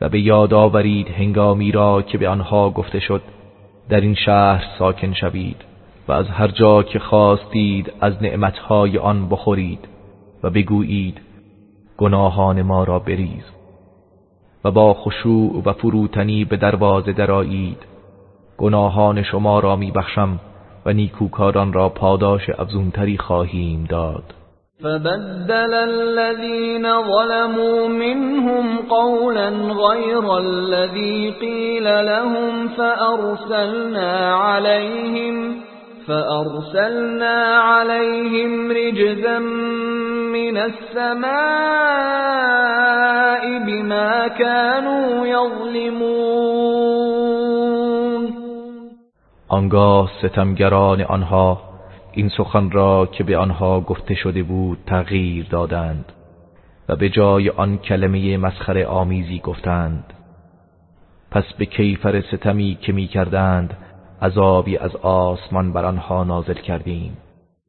Speaker 2: و به یاد آورید هنگامی را که به آنها گفته شد در این شهر ساکن شوید و از هر جا که خواستید از نعمتهای آن بخورید و بگویید گناهان ما را بریز و با خشوع و فروتنی به دروازه درایید گناهان شما را میبخشم و نیکوکاران را پاداش افزونتری خواهیم داد.
Speaker 1: فبدل الذين ظلموا منهم قولا غير الذي قيل لهم فأرسلنا عليهم فأرسلنا عليهم رجزا من السماء بما كانوا يظلمون.
Speaker 2: آنگاه ستمگران آنها این سخن را که به آنها گفته شده بود تغییر دادند و به جای آن کلمه مسخره آمیزی گفتند. پس به کیفر ستمی که می کردند عذابی از آسمان بر آنها نازل کردیم.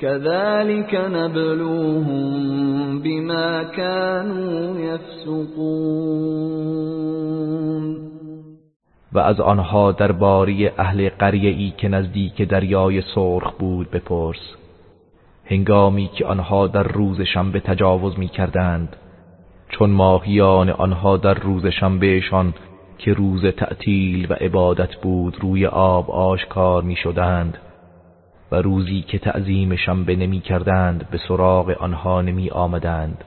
Speaker 1: كذلك نبلوهم بما كانوا يفسقون.
Speaker 2: و از آنها درباره اهل قریه ای که نزدیک دریای سرخ بود بپرس. هنگامی که آنها در روز شنبه تجاوز می کردند چون ماهیان آنها در روز شنبهشان که روز تعطیل و عبادت بود روی آب آشکار می شدند و روزی که تعظیم شنبه نمی کردند به سراغ آنها نمی آمدند.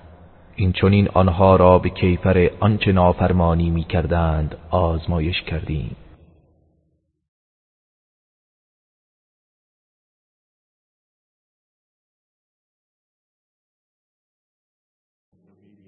Speaker 2: این چونین آنها را به کیفر آنچه نافرمانی می کردند آزمایش کردیم.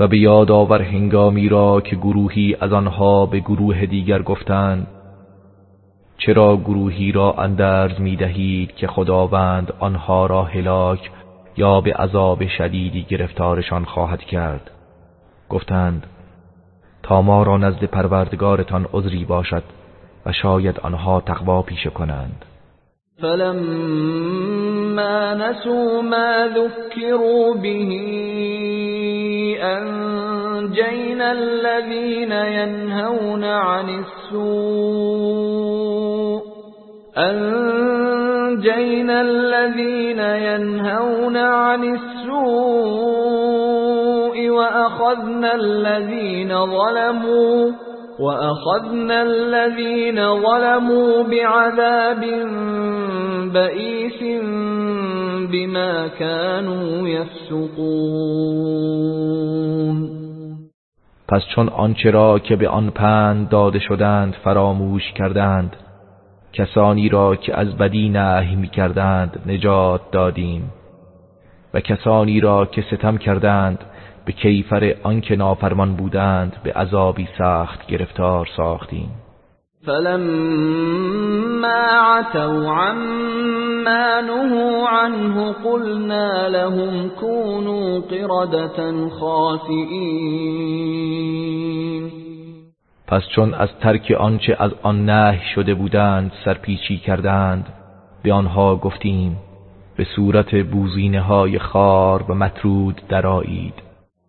Speaker 2: و به یاد آور هنگامی را که گروهی از آنها به گروه دیگر گفتند چرا گروهی را اندرز می دهید که خداوند آنها را هلاک یا به عذاب شدیدی گرفتارشان خواهد کرد؟ گفتند تا ما را نزد پروردگارتان عذری باشد و شاید آنها تقوا پیشه کنند.
Speaker 1: فلما نسوا ما ذكروا به أنجينا الذين ينهون عن السوء أنجينا الذين ينهون عن السوء وأخذنا الذين ظلموا وأخذنا الذين ظلموا بعذاب بئیس بما كانوا يفسقون.
Speaker 2: پس چون آنچه را که به آن پند داده شدند فراموش کردند کسانی را که از بدی نهی می کردند نجات دادیم. و کسانی را که ستم کردند به کیفر آنکه نافرمان بودند به عذابی سخت گرفتار ساختیم.
Speaker 1: فلما عتوا عما نهوا عنه قلنا لهم كونوا قردة خاسئین
Speaker 2: پس چون از ترک آنچه از آن نه شده بودند سرپیچی کردند به آنها گفتیم به صورت بوزینه های خار و مترود درایید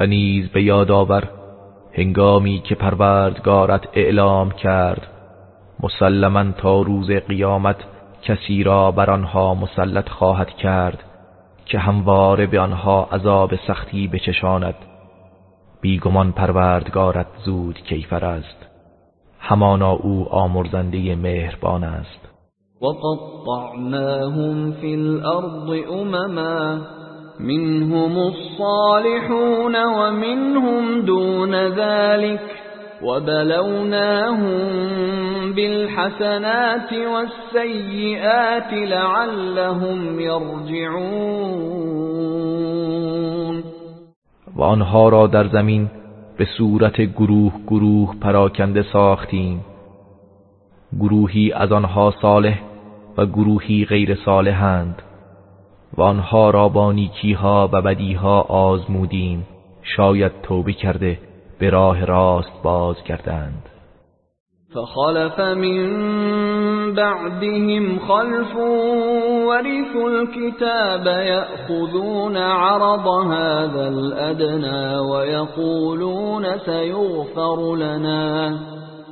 Speaker 2: و نیز به یاد آور هنگامی که پروردگارت اعلام کرد مسلما تا روز قیامت کسی را بر آنها مسلط خواهد کرد که همواره به آنها عذاب سختی بچشاند. بیگمان پروردگارت زود کیفر است. همانا او آمرزنده مهربان است.
Speaker 1: وقطعناهم فی الارض امما منهم الصالحون ومنهم دون ذلك وبلوناهم بالحسنات والسيئات لعلهم يرجعون.
Speaker 2: و آنها را در زمین به صورت گروه گروه پراکنده ساختیم. گروهی از آنها صالح و گروهی غیر صالحند. و آنها را با نیکیها و بدیها آزمودیم. شاید توبه کرده به راه راست باز کردند
Speaker 1: فخلف من بعدهم خلف ورثوا الكتاب يأخذون عرض هذا الأدنى ويقولون سيغفر لنا.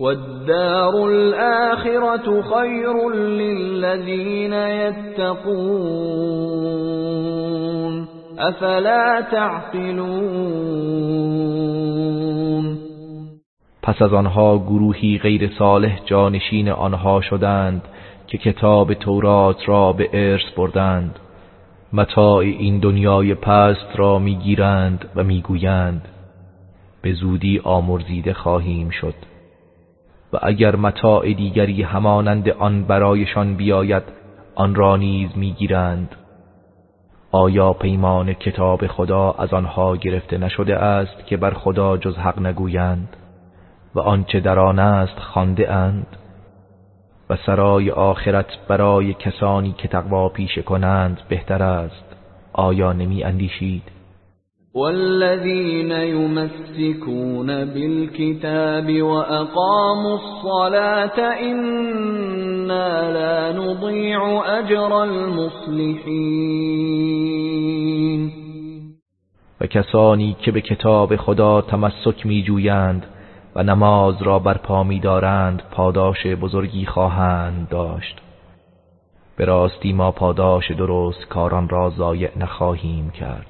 Speaker 1: والدار الآخرة خير للذين يتقون. أفلا تعقلون.
Speaker 2: پس از آنها گروهی غیر صالح جانشین آنها شدند که کتاب تورات را به ارث بردند. متاع این دنیای پست را می‌گیرند و می‌گویند به زودی آمرزیده خواهیم شد. و اگر متاع دیگری همانند آن برایشان بیاید آن را نیز می‌گیرند. آیا پیمان کتاب خدا از آنها گرفته نشده است که بر خدا جز حق نگویند؟ و آنچه در آن است خوانده اند؟ و سرای آخرت برای کسانی که تقوا پیشه کنند بهتر است. آیا نمی اندیشید؟
Speaker 1: والذين يمسكون بالكتاب وأقاموا الصلاة إنا لا نضيع أجر المصلحين.
Speaker 2: و کسانی که به کتاب خدا تمسک می جویند و نماز را برپا می دارند پاداش بزرگی خواهند داشت. به راستی ما پاداش درست کاران را ضایع نخواهیم کرد.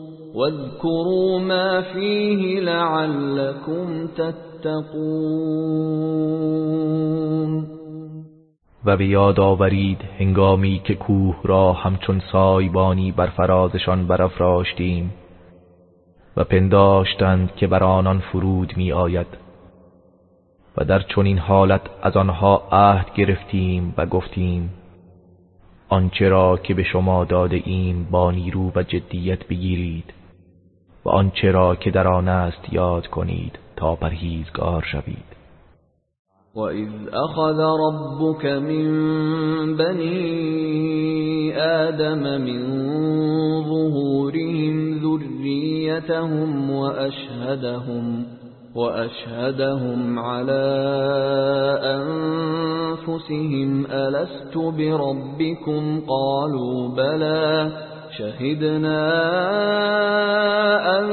Speaker 1: واذكروا ما فيه لعلكم تتقون.
Speaker 2: و به یاد آورید هنگامی که کوه را همچون سایبانی بر فرازشان برافراشتیم و پنداشتند که بر آنان فرود می آید و در چنین حالت از آنها عهد گرفتیم و گفتیم آنچه را که به شما داده ایم با نیرو و جدیت بگیرید. و آنچه را که در آن است یاد کنید تا پرهیزگار شوید.
Speaker 1: وَإِذْ أَخَذَ رَبُّكَ مِنْ بَنِي آدَمَ مِنْ ظُهُورِهِمْ ذُرِّيَّتَهُمْ وَأَشْهَدَهُمْ وَأَشْهَدَهُمْ عَلَى أَنفُسِهِمْ أَلَسْتُ بِرَبِّكُمْ قَالُوا بَلَى شهدنا أن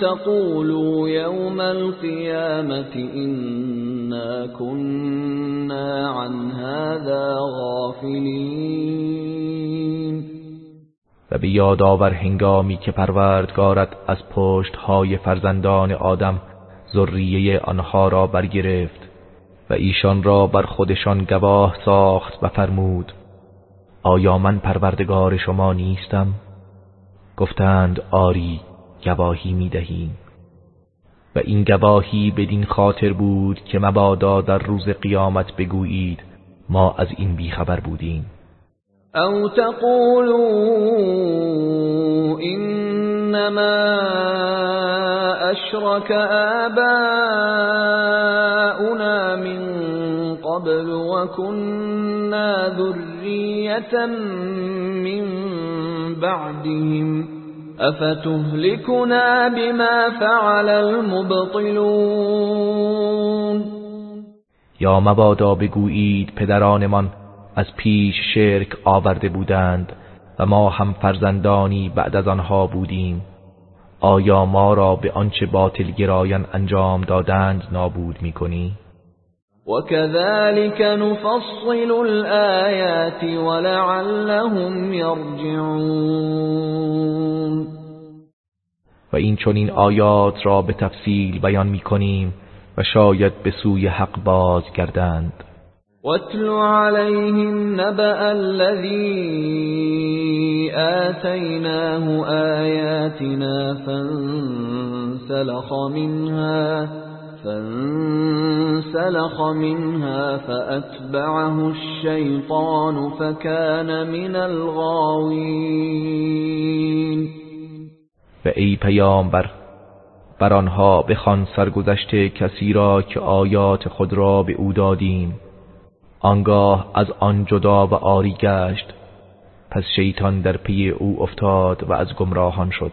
Speaker 1: تقولوا يوم القيامة إنا كنا عن هذا غافلين.
Speaker 2: و به یاد آور هنگامی که پروردگارت از پشت های فرزندان آدم ذریه آنها را برگرفت و ایشان را بر خودشان گواه ساخت و فرمود. آیا من پروردگار شما نیستم؟ گفتند آری گواهی می دهیم و این گواهی بدین خاطر بود که مبادا در روز قیامت بگویید ما از این بیخبر بودیم
Speaker 1: او تقولوا انما اشرك آباؤنا من قبل وكنا ذرية من بعدهم افتهلكنا بما فعل المبطلون
Speaker 2: یا مبادا بگویید پدرانمان از پیش شرک آورده بودند و ما هم فرزندانی بعد از آنها بودیم آیا ما را به آنچه باطل گرایان انجام دادند نابود می‌کنی؟
Speaker 1: وكذلك نفصل الآيات ولعلهم يرجعون
Speaker 2: و این چنین آیات را به تفصیل بیان می کنیم و شاید به سوی حق باز گردند.
Speaker 1: واتل عليهم نبأ الذي آتيناه آياتنا فانسلخ منها فانسلخ منها فأتبعه الشيطان فكان من الغاوين.
Speaker 2: و ای پیامبر بر آنها بخوان سرگذشته کسی را که آیات خود را به او دادیم. آنگاه از آن جدا و آری گشت پس شیطان در پی او افتاد و از گمراهان شد.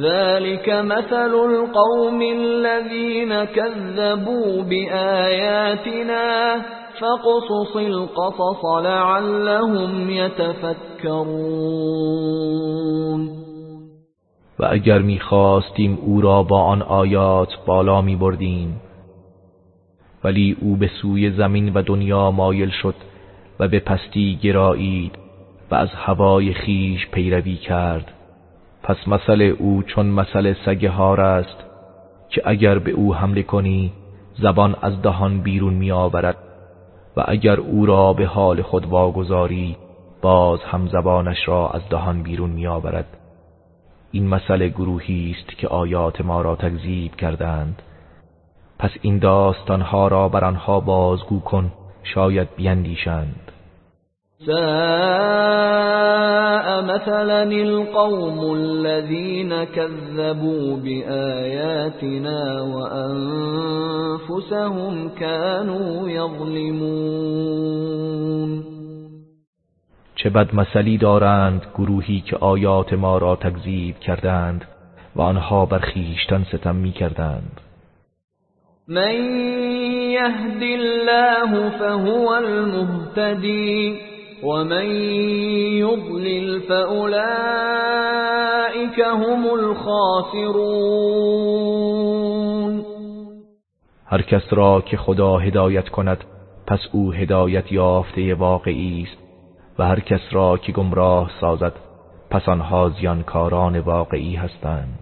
Speaker 1: ذلك مثل القوم الذين كذبوا بآياتنا فقصص القصص لعلهم يتفكرون
Speaker 2: و اگر می‌خواستیم او را با آن آیات بالا می بردیم ولی او به سوی زمین و دنیا مایل شد و به پستی گرایید و از هوای خیش پیروی کرد. پس مثل او چون مثل سگ هار است که اگر به او حمله کنی زبان از دهان بیرون می آورد و اگر او را به حال خود واگذاری باز هم زبانش را از دهان بیرون می آورد این مسئله گروهی است که آیات ما را تکذیب کردند. پس این داستانها را بر آنها بازگو کن شاید بیندیشند.
Speaker 1: مثلا القوم الذين كذبوا بآياتنا وأنفسهم كانوا يظلمون
Speaker 2: چه بد مثلی دارند گروهی که آیات ما را تکذیب کردند و آنها بر خیشتن ستم می کردند
Speaker 1: من يهد الله فهو المهتدي ومن يضلل فأولئك هم الخاسرون
Speaker 2: هر کس را که خدا هدایت کند پس او هدایت یافته واقعی است. و هر کس را که گمراه سازد پس آنها زیانکاران واقعی هستند.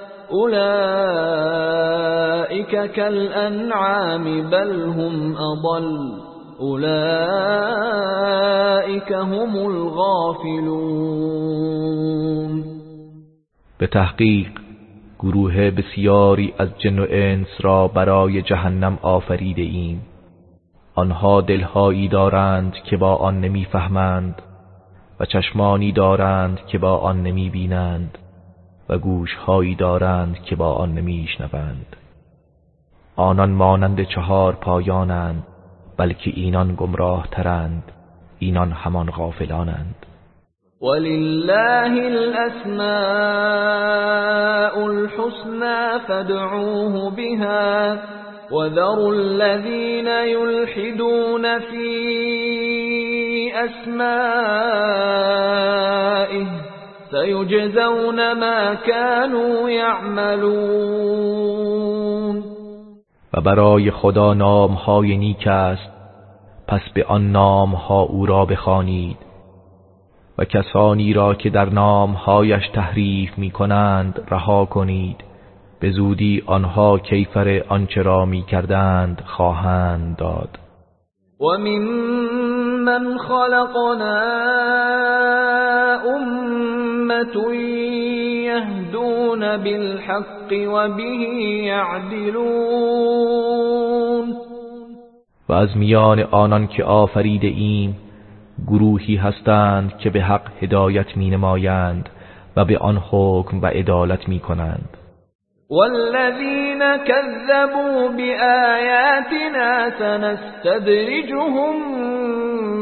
Speaker 1: أولئك كالأنعام بل هم أضل. أولئك هم الغافلون.
Speaker 2: به تحقیق گروه بسیاری از جن و انس را برای جهنم آفریده ایم. آنها دلهایی دارند که با آن نمی‌فهمند و چشمانی دارند که با آن نمی بینند و گوشهایی دارند که با آن نمیشنوند. آنان مانند چهار پایانند بلکه اینان گمراه ترند اینان همان غافلانند.
Speaker 1: ولله الاسماء الحسنى فادعوه بها وذروا الذين يلحدون في اسمائه سيجزون ما كانوا يعملون.
Speaker 2: و برای خدا نامهای نیک است پس به آن نامها او را بخوانید. و کسانی را که در نامهایش تحریف می کنند رها کنید. به زودی آنها کیفر آنچه را می کردند خواهند داد.
Speaker 1: و من خلقنا أمة يهدون بالحق وبه يعدلون
Speaker 2: و از میان آنان که آفریده ایم گروهی هستند که به حق هدایت می نمایند و به آن حکم و عدالت می کنند
Speaker 1: والذین كذبوا بآیاتنا سنستدرجهم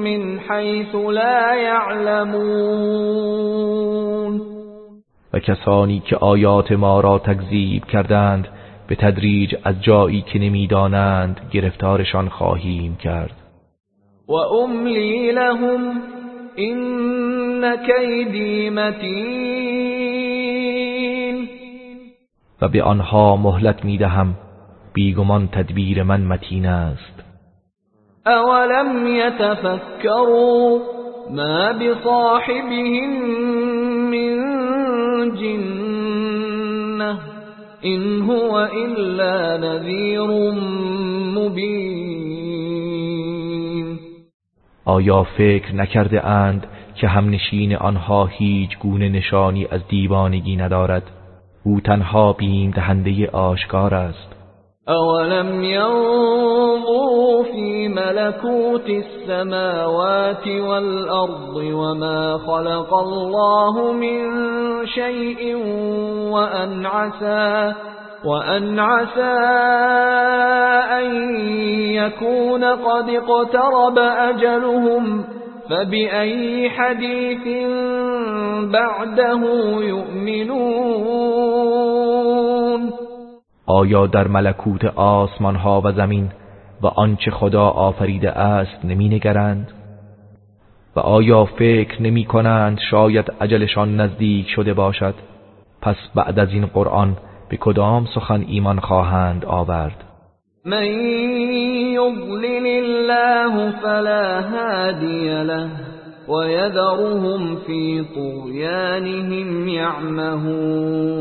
Speaker 1: من حيث لا يعلمون.
Speaker 2: و کسانی که آیات ما را تکذیب کردند به تدریج از جایی که نمی‌دانند گرفتارشان خواهیم کرد.
Speaker 1: و املی لهم این کیدی متین
Speaker 2: و به آنها مهلت می‌دهم. بیگمان تدبیر من متین است.
Speaker 1: اولم يتفكروا ما بصاحبهم من جنة این هو الا نذیر مبین
Speaker 2: آیا فکر نکرده اند که همنشین آنها هیچ گونه نشانی از دیوانگی ندارد؟ أو تنها بیم دهنده آشکار است.
Speaker 1: اولم ينظروا في ملكوت السماوات والأرض وما خلق الله من شيء وأن عسى وأن عسى أن يكون قد اقترب أجلهم فبأي حديث بعده يؤمنون
Speaker 2: آیا در ملکوت آسمان ها و زمین و آنچه خدا آفریده است نمی نگرند؟ و آیا فکر نمی کنند شاید عجلشان نزدیک شده باشد پس بعد از این قرآن به کدام سخن ایمان خواهند آورد
Speaker 1: من یضلل الله فلا هادی له ويذرهم في طغيانهم يعمهون.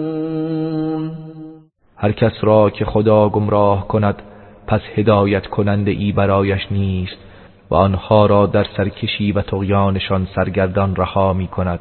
Speaker 2: هر کس را که خدا گمراه کند پس هدایت کننده ای برایش نیست و آنها را در سرکشی و تغیانشان سرگردان رها می کند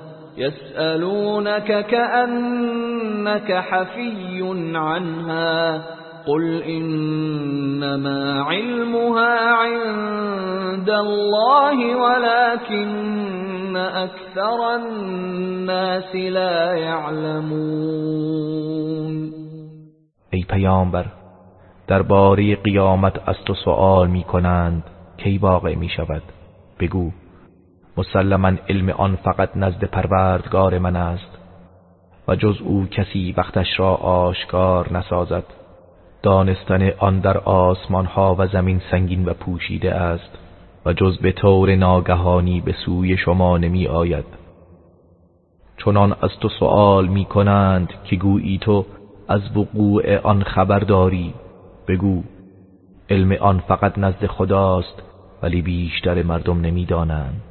Speaker 1: يسألونك كأنك حفي عنها قل إنما علمها عند الله ولكن أكثر الناس لا يعلمون.
Speaker 2: ای پیامبر درباره قیامت از تو سؤال می کنند کی واقع می شود بگو. مسلما علم آن فقط نزد پروردگار من است و جز او کسی وقتش را آشکار نسازد. دانستن آن در آسمان ها و زمین سنگین و پوشیده است و جز به طور ناگهانی به سوی شما نمی آید چنان از تو سؤال می کنند که گویی تو از وقوع آن خبر داری. بگو علم آن فقط نزد خداست ولی بیشتر مردم نمی‌دانند.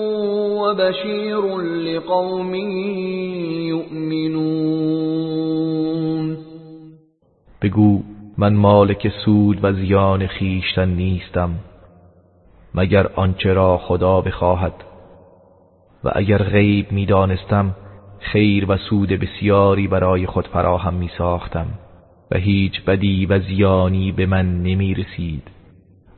Speaker 1: وبشير لقوم يؤمنون.
Speaker 2: بگو من مالک سود و زیان خیشتن نیستم مگر آنچه را خدا بخواهد. و اگر غیب می‌دانستم خیر و سود بسیاری برای خود فراهم می ساختم و هیچ بدی و زیانی به من نمی رسید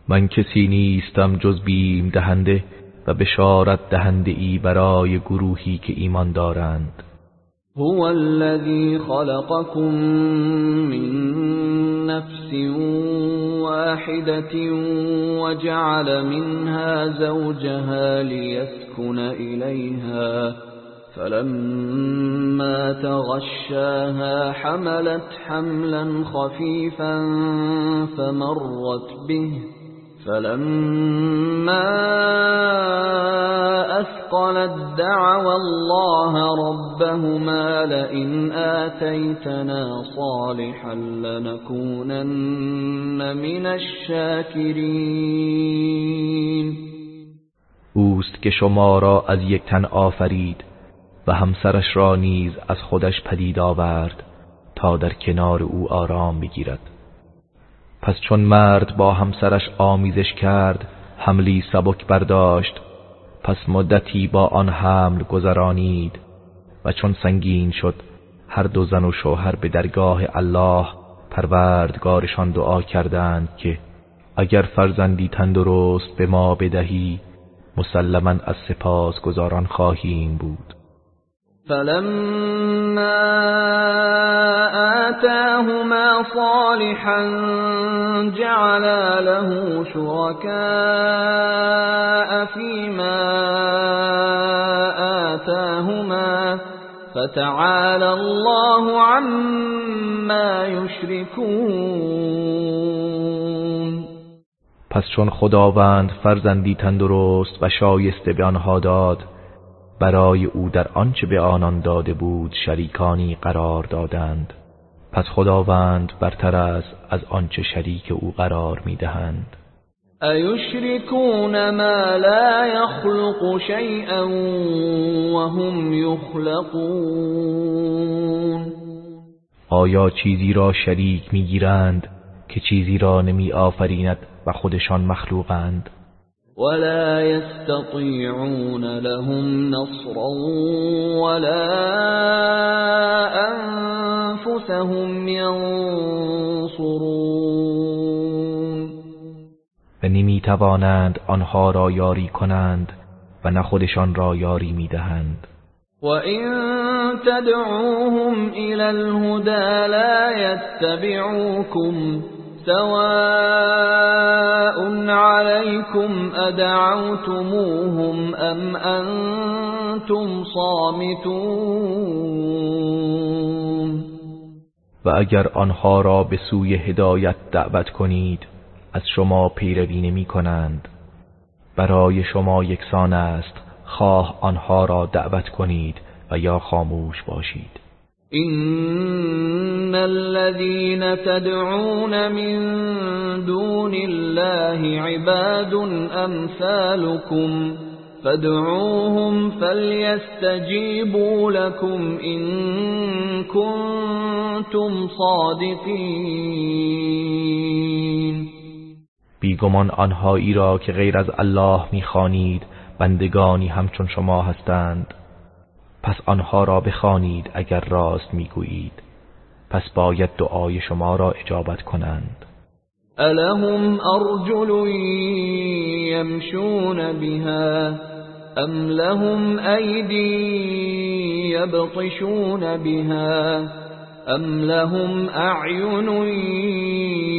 Speaker 2: من کسی نیستم جز بیم دهنده و بشارت دهنده ای برای گروهی که ایمان دارند.
Speaker 1: هو الذي خلقكم من نفس واحدة وجعل منها زوجها ليسكن إليها فلما تغشاها حملت حملا خفيفا فمرت به فلما أثقلت دعوى الله ربهما لئن آتيتنا صالحا لنكونن من الشاكرين
Speaker 2: اوست که شما را از یک تن آفرید و همسرش را نیز از خودش پدید آورد تا در کنار او آرام بگیرد. پس چون مرد با همسرش آمیزش کرد حملی سبک برداشت پس مدتی با آن حمل گذرانید و چون سنگین شد هر دو زن و شوهر به درگاه الله پروردگارشان دعا کردند که اگر فرزندی تندرست به ما بدهی مسلما از سپاس گذاران خواهیم بود.
Speaker 1: فلما آتاهما صالحا جعلا له شركاء فيما آتاهما فتعالى الله عما يشركون
Speaker 2: پس چون خداوند فرزندی تندرست و شایسته به آنها داد برای او در آنچه به آنان داده بود شریکانی قرار دادند. پس خداوند برتر است از آنچه شریک او قرار می‌دهند.
Speaker 1: ایشرکون ما لا یخلق شیئا وهم یخلقون.
Speaker 2: آیا چیزی را شریک می‌گیرند که چیزی را نمی آفریند و خودشان مخلوقند؟
Speaker 1: ولا يستطيعون لهم نصرا ولا أنفسهم ينصرون
Speaker 2: و نمی توانند آنها را یاری کنند و نه خودشان را یاری می‌دهند.
Speaker 1: و این تدعوهم الى الهدى لا يتبعوكم سواء عليكم ادعوتموهم ام انتم صامتون؟
Speaker 2: و اگر آنها را به سوی هدایت دعوت کنید از شما پیروی نمی کنند برای شما یکسان است خواه آنها را دعوت کنید و یا خاموش باشید.
Speaker 1: إن الذين تدعون من دون الله عباد أمثالكم فادعوهم فليستجيبوا لكم إن كنتم صادقين
Speaker 2: بیگمان آنهایی را که غیر از الله می‌خوانید بندگانی همچون شما هستند. پس آنها را بخوانید اگر راست می‌گویید. پس باید دعای شما را اجابت کنند.
Speaker 1: الهم ارجل یمشون بها ام لهم ایدی یبطشون بها ام لهم اعین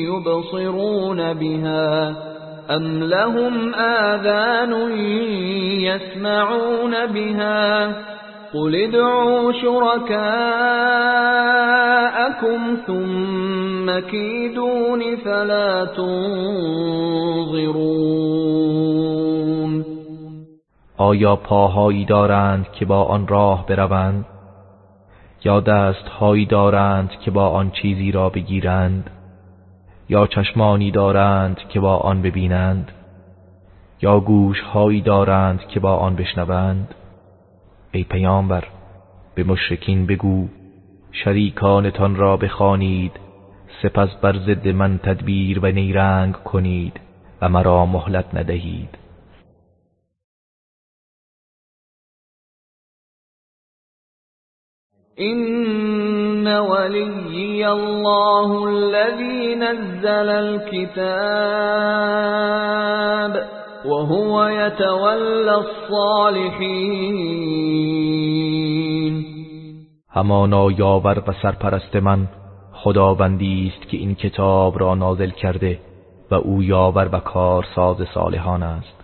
Speaker 1: یبصرون بها ام لهم آذان يسمعون بها قل ادعوا شركاءكم ثم كيدون فلا تنظرون
Speaker 2: آیا پاهایی دارند که با آن راه بروند؟ یا دستهایی دارند که با آن چیزی را بگیرند؟ یا چشمانی دارند که با آن ببینند؟ یا گوشهایی دارند که با آن بشنوند؟ ای پیامبر به مشرکین بگو شریکانتان را بخوانید سپس بر ضد من تدبیر و نیرنگ کنید و مرا مهلت ندهید.
Speaker 1: این ولی الله الذي نزل الكتاب وهو يتولى الصالحين.
Speaker 2: همانا یاور و سرپرست من خداوندی است که این کتاب را نازل کرده و او یاور و کارساز صالحان است.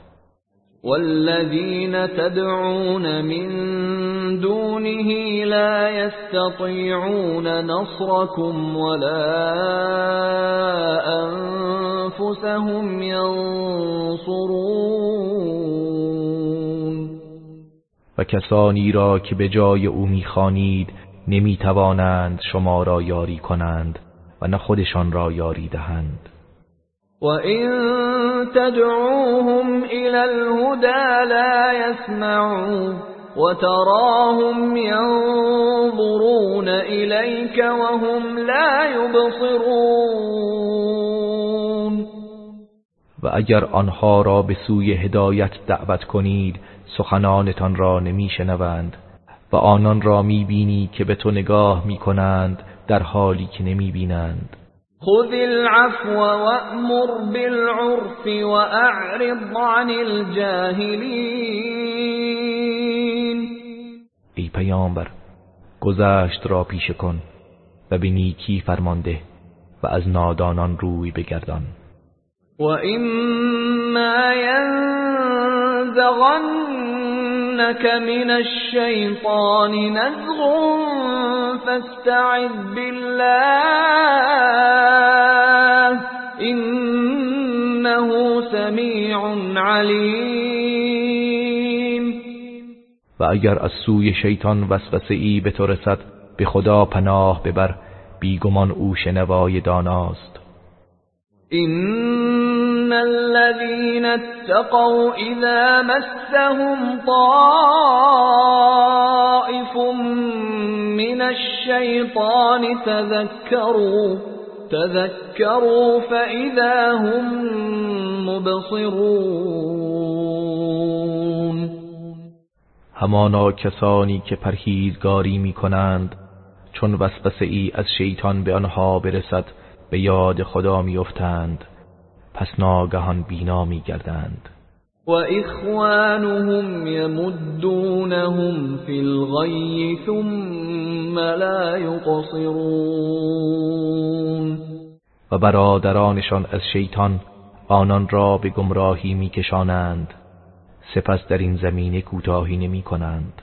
Speaker 1: والذين تدعون من دونه لا يستطيعون نصركم ولا أنفسهم ينصرون.
Speaker 2: و کسانی را که به جای او می‌خوانید نمی‌توانند شما را یاری کنند و نه خودشان را یاری دهند.
Speaker 1: وَإِن تَدْعُوهُمْ إِلَى الْهُدَى لَا يَسْمَعُوا وَتَرَاهُمْ يَنظُرُونَ إِلَيْكَ وَهُمْ لَا يُبْصِرُونَ
Speaker 2: و اگر آنها را به سوی هدایت دعوت کنید سخنانتان را نمیشنوند و آنان را می‌بینی که به تو نگاه می‌کنند در حالی که نمی‌بینند.
Speaker 1: خذ العفو وأمر بالعرف وأعرض عن الجاهلین
Speaker 2: ای پیامبر گذشت را پیش کن و به نیکی فرمانده و از نادانان روی بگردان.
Speaker 1: و اما ینزغنك من الشیطان نزغ فاستعذ بالله انه سمیع علیم
Speaker 2: و اگر از سوی شیطان وسوسه ای به تو رسد به خدا پناه ببر بیگمان او شنوای داناست.
Speaker 1: الذين اتقوا اذا مسهم طائف من الشيطان تذكروا تذكروا فاذا هم مبصرون.
Speaker 2: همانا کسانی که پرهیزگاری می کنند چون وسوسه ای از شیطان به آنها برسد به یاد خدا میافتند. پس ناگهان بینا میگردند.
Speaker 1: و اخوانهم یمدونهم فی الغی ثم لا یقصرون
Speaker 2: و برادرانشان از شیطان آنان را به گمراهی میکشانند. سپس در این زمینه کوتاهی نمی کنند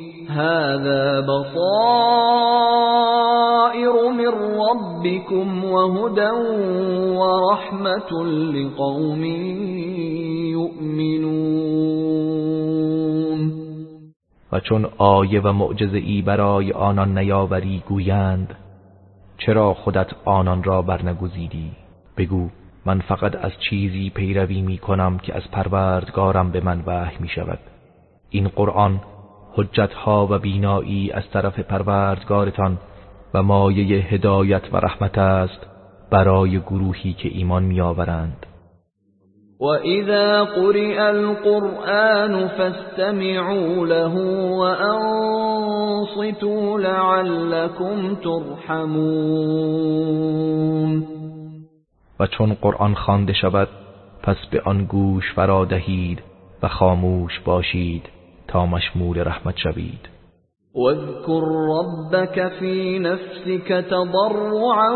Speaker 1: هَذَا بَصَائِرُ مِن رَّبِّكُمْ وَهُدًى وَرَحْمَةٌ لِقَوْمٍ یؤمنون
Speaker 2: و چون آیه و معجزه ای برای آنان نیاوری گویند چرا خودت آنان را برنگزیدی؟ بگو من فقط از چیزی پیروی می کنم که از پروردگارم به من وحی می شود. این قرآن حجتها و بینایی از طرف پروردگارتان و مایه هدایت و رحمت است برای گروهی که ایمان میآورند.
Speaker 1: وَإِذَا قُرِئَ الْقُرْآنُ فَاسْتَمِعُوا لَهُ وَأَنصِتُوا لَعَلَّكُمْ تُرْحَمُونَ.
Speaker 2: و چون قرآن خوانده شود پس به آن گوش فرا دهید و خاموش باشید. تا مشمول رحمت شوید.
Speaker 1: واذكر ربك في نفسك تضرعا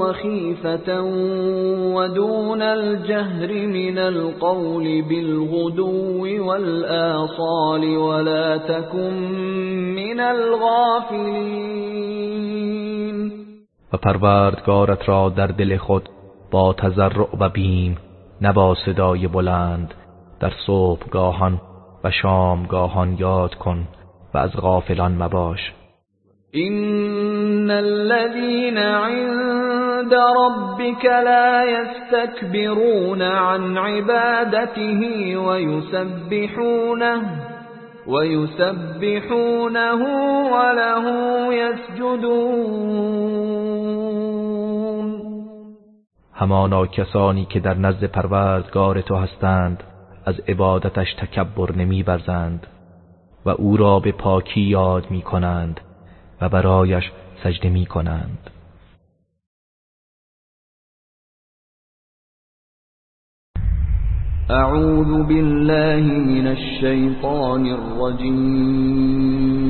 Speaker 1: وخيفة ودون الجهر من القول بالغدو والآصال ولا تكن من الغافلين.
Speaker 2: و پروردگارت را در دل خود با تضرع و بیم نبا صدای بلند در صبحگاهان و شامگاهان یاد کن و از غافلان مباش.
Speaker 1: این الذين عند ربك لا يستكبرون عن عبادته ويسبحونه ويسبحونه وله يسجدون.
Speaker 2: همانا کسانی که در نزد پروردگار تو هستند از عبادتش تکبر نمیبرزند و او را به پاکی یاد می کنند و برایش سجده می کنند
Speaker 1: اعوذ بالله من الشیطان الرجیم.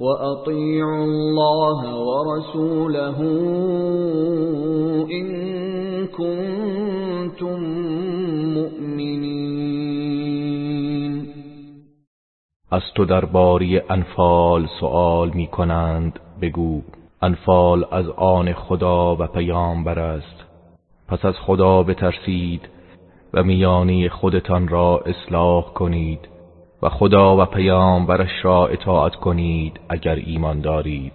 Speaker 1: وأطيعوا الله ورسوله إن كنتم مؤمنین
Speaker 2: از تو درباره انفال سؤال می کنند بگو انفال از آن خدا و پیامبر است. پس از خدا بترسید و میانی خودتان را اصلاح کنید. و خدا و پیامبرش را اطاعت کنید اگر ایمان دارید.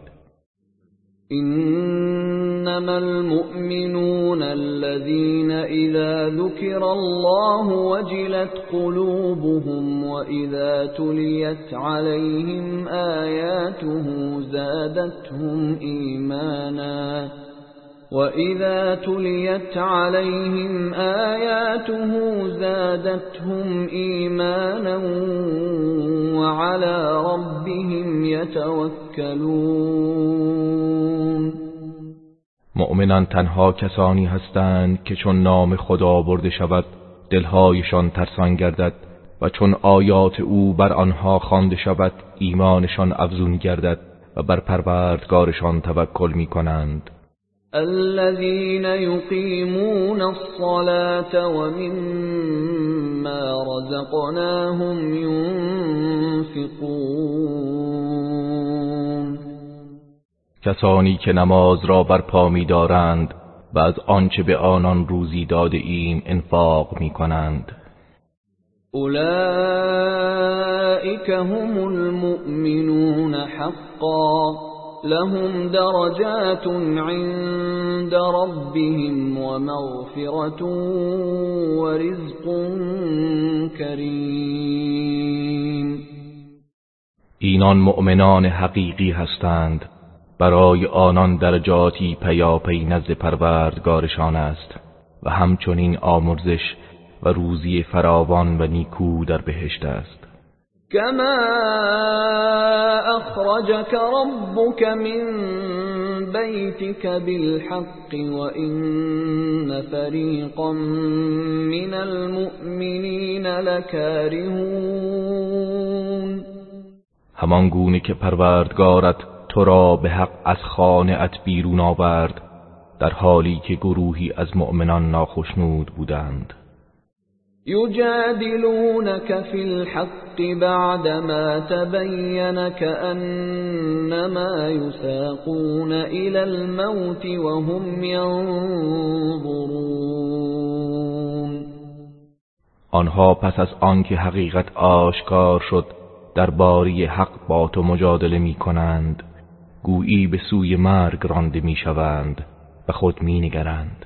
Speaker 1: انما المؤمنون الذين اذا ذكر الله وجلت قلوبهم واذا تليت عليهم آياته زادتهم ايمانا وَإِذَا تُلِيَتْ عَلَيْهِمْ آيَاتُهُ زَادَتْهُمْ إِيمَانًا وَعَلَى رَبِّهِمْ يَتَوَكَّلُونَ
Speaker 2: مؤمنان تنها کسانی هستند که چون نام خدا برده شود دلهایشان ترسان گردد و چون آیات او بر آنها خوانده شود ایمانشان افزون گردد و بر پروردگارشان توکل می کنند
Speaker 1: الذين يقيمون الصلاة ومما رزقناهم ينفقون.
Speaker 2: کسانی که نماز را برپا می دارند و از آنچه به آنان روزی داده ایم انفاق می کنند
Speaker 1: اولئک هم المؤمنون حقا. لهم درجات عند ربهم ومغفرة ورزق کریم
Speaker 2: اینان مؤمنان حقیقی هستند. برای آنان درجاتی پیاپی نزد پروردگارشان است و همچنین آمرزش و روزی فراوان و نیکو در بهشت است.
Speaker 1: كما أخرجك ربك من بيتك بالحق وإن فريقا من المؤمنين لكارهون.
Speaker 2: همان گونه که پروردگارت تو را به حق از خانه ات بیرون آورد در حالی که گروهی از مؤمنان ناخشنود بودند.
Speaker 1: يجادلونك في الحق بعدما تبين كأنما يساقون إلى الموت وهم ينظرون.
Speaker 2: آنها پس از آنکه حقیقت آشکار شد در باری حق با تو مجادله می کنند گویی به سوی مرگ رانده می شوند و خود می نگرند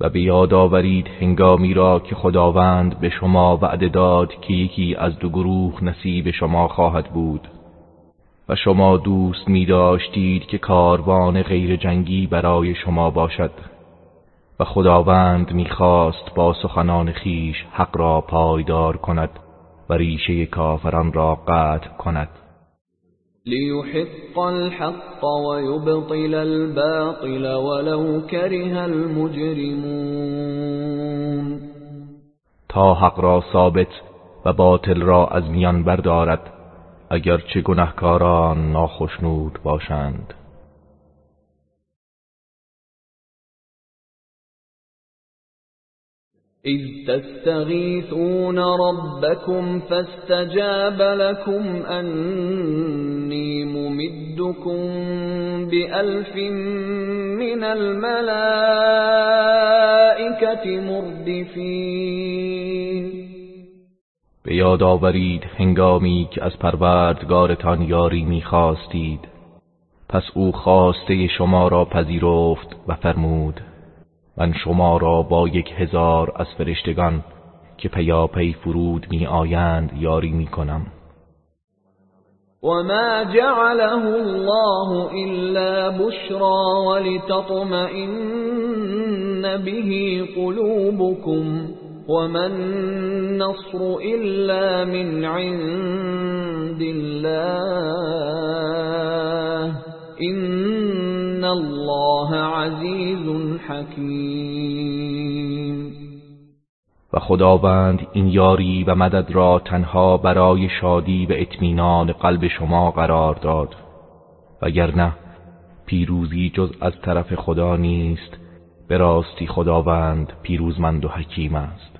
Speaker 2: و به یاد آورید هنگامی را که خداوند به شما وعده داد که یکی از دو گروه نصیب شما خواهد بود. و شما دوست می داشتید که کاروان غیر جنگی برای شما باشد. و خداوند می‌خواست با سخنان خیش حق را پایدار کند و ریشه کافران را قطع کند.
Speaker 1: ليحق الحق ويبطل الباطل ولو كره المجرمون
Speaker 2: تا حق را ثابت و باطل را از میان بردارد اگرچه گناهکاران ناخشنود باشند.
Speaker 1: إذ تستغيثون ربكم فاستجاب لكم أني ممدكم بألف من الملائكة مردفين.
Speaker 2: به یاد آورید هنگامی که از پروردگارتان یاری می‌خواستید. پس او خواسته شما را پذیرفت و فرمود من شما را با یک هزار از فرشتگان که پیاپی فرود می آیند یاری می کنم
Speaker 1: وما جعله الله إلا بشرى ولتطمئن به قلوبكم وما النصر إلا من عند الله إن الله عزيز حكيم.
Speaker 2: و خداوند این یاری و مدد را تنها برای شادی و اطمینان قلب شما قرار داد. وگرنه پیروزی جز از طرف خدا نیست به راستی خداوند پیروزمند و حکیم است.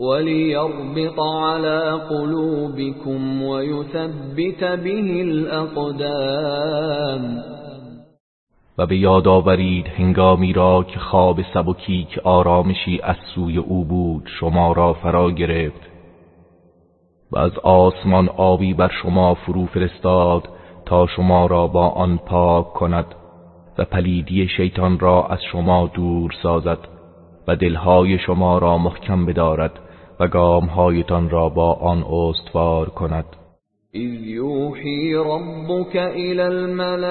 Speaker 1: وليربط على قلوبكم ويثبت به الأقدام.
Speaker 2: و به یاد آورید هنگامی را که خواب سبکی که آرامشی از سوی او بود شما را فرا گرفت و از آسمان آبی بر شما فرو فرستاد تا شما را با آن پاک کند و پلیدی شیطان را از شما دور سازد و دلهای شما را محکم بدارد و گامهایتان را با آن استوار کند.
Speaker 1: إذ يوحي ربك إلى الملائكة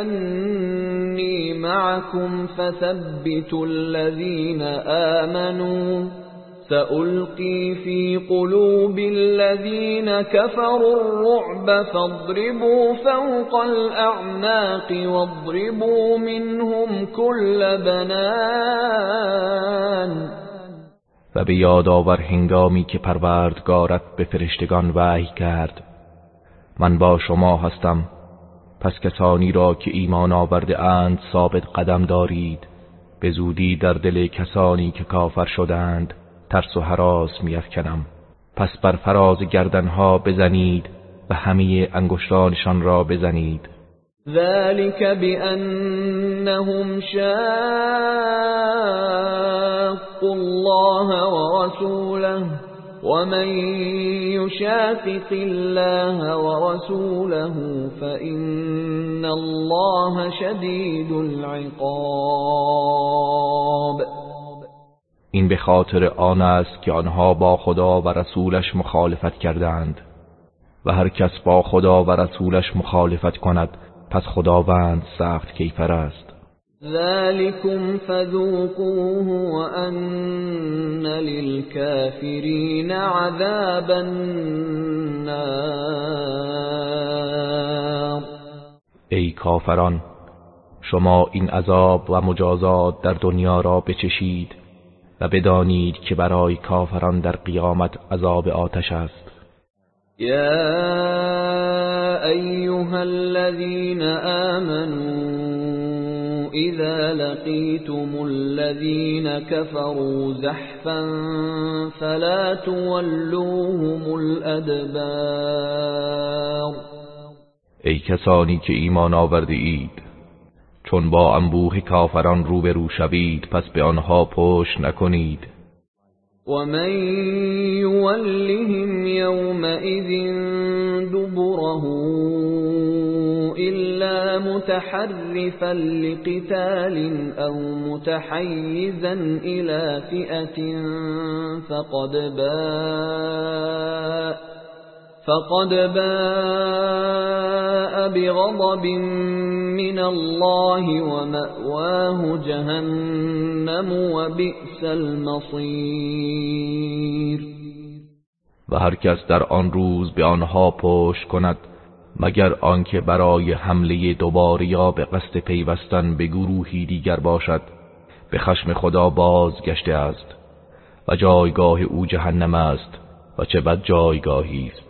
Speaker 1: أني معكم فثبتوا الذين آمنوا سألقي في قلوب الذين كفروا الرعب فاضربوا فوق الأعناق واضربوا منهم كل بنان.
Speaker 2: و به یاد آور هنگامی که پروردگارت به فرشتگان وحی کرد. من با شما هستم پس کسانی را که ایمان آورده اند ثابت قدم دارید. به زودی در دل کسانی که کافر شدند ترس و حراس میافکنم. پس بر فراز گردنها بزنید و همه انگشتانشان را بزنید.
Speaker 1: ذلك بأنهم شاقوا الله ورسوله ومن يشاقق الله ورسوله فإن الله شديد العقاب
Speaker 2: این به خاطر آن است که آنها با خدا و رسولش مخالفت کردند و هر کس با خدا و رسولش مخالفت کند پس خداوند سخت کیفر است
Speaker 1: ذلكم فذوقوه وأن للكافرین عذاب النار.
Speaker 2: ای کافران شما این عذاب و مجازات در دنیا را بچشید و بدانید که برای کافران در قیامت عذاب آتش است.
Speaker 1: يا أيها الذين آمنوا إذا لقيتم الذين كفروا زحفا فلا تولوهم الأدبار
Speaker 2: ای کسانی که ایمان آورده اید چون با انبوه کافران روبرو شوید پس به آنها پشت نکنید.
Speaker 1: ومن يولهم يومئذ دبره إلا متحرفا لقتال أو متحيزا إلى فئة فقد باء فقد باء بغضب من الله ومأواه جهنم وبئس المصير
Speaker 2: و هر کس در آن روز به آنها پشت کند مگر آنکه برای حمله دوباره یا به قصد پیوستن به گروهی دیگر باشد به خشم خدا باز گشته است و جایگاه او جهنم است و چه بد جایگاهی است.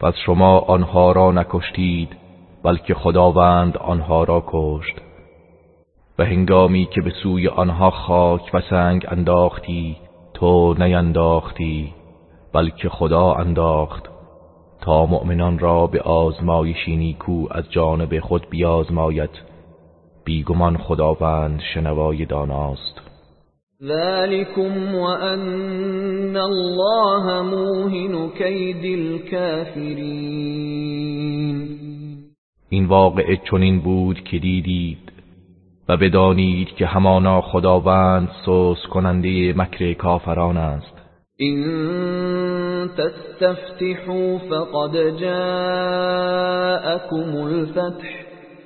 Speaker 2: پس شما آنها را نکشتید بلکه خداوند آنها را کشت. و هنگامی که به سوی آنها خاک و سنگ انداختی تو نینداختی بلکه خدا انداخت. تا مؤمنان را به آزمایشی نیکو از جانب خود بیازماید بیگمان خداوند شنوای داناست.
Speaker 1: ذلكم وأن الله موهن كید الكافرین
Speaker 2: این واقعه چنین بود که دیدید و بدانید که همانا خداوند سوس کننده مکر کافران است.
Speaker 1: این تستفتحوا فقد جاءكم الفتح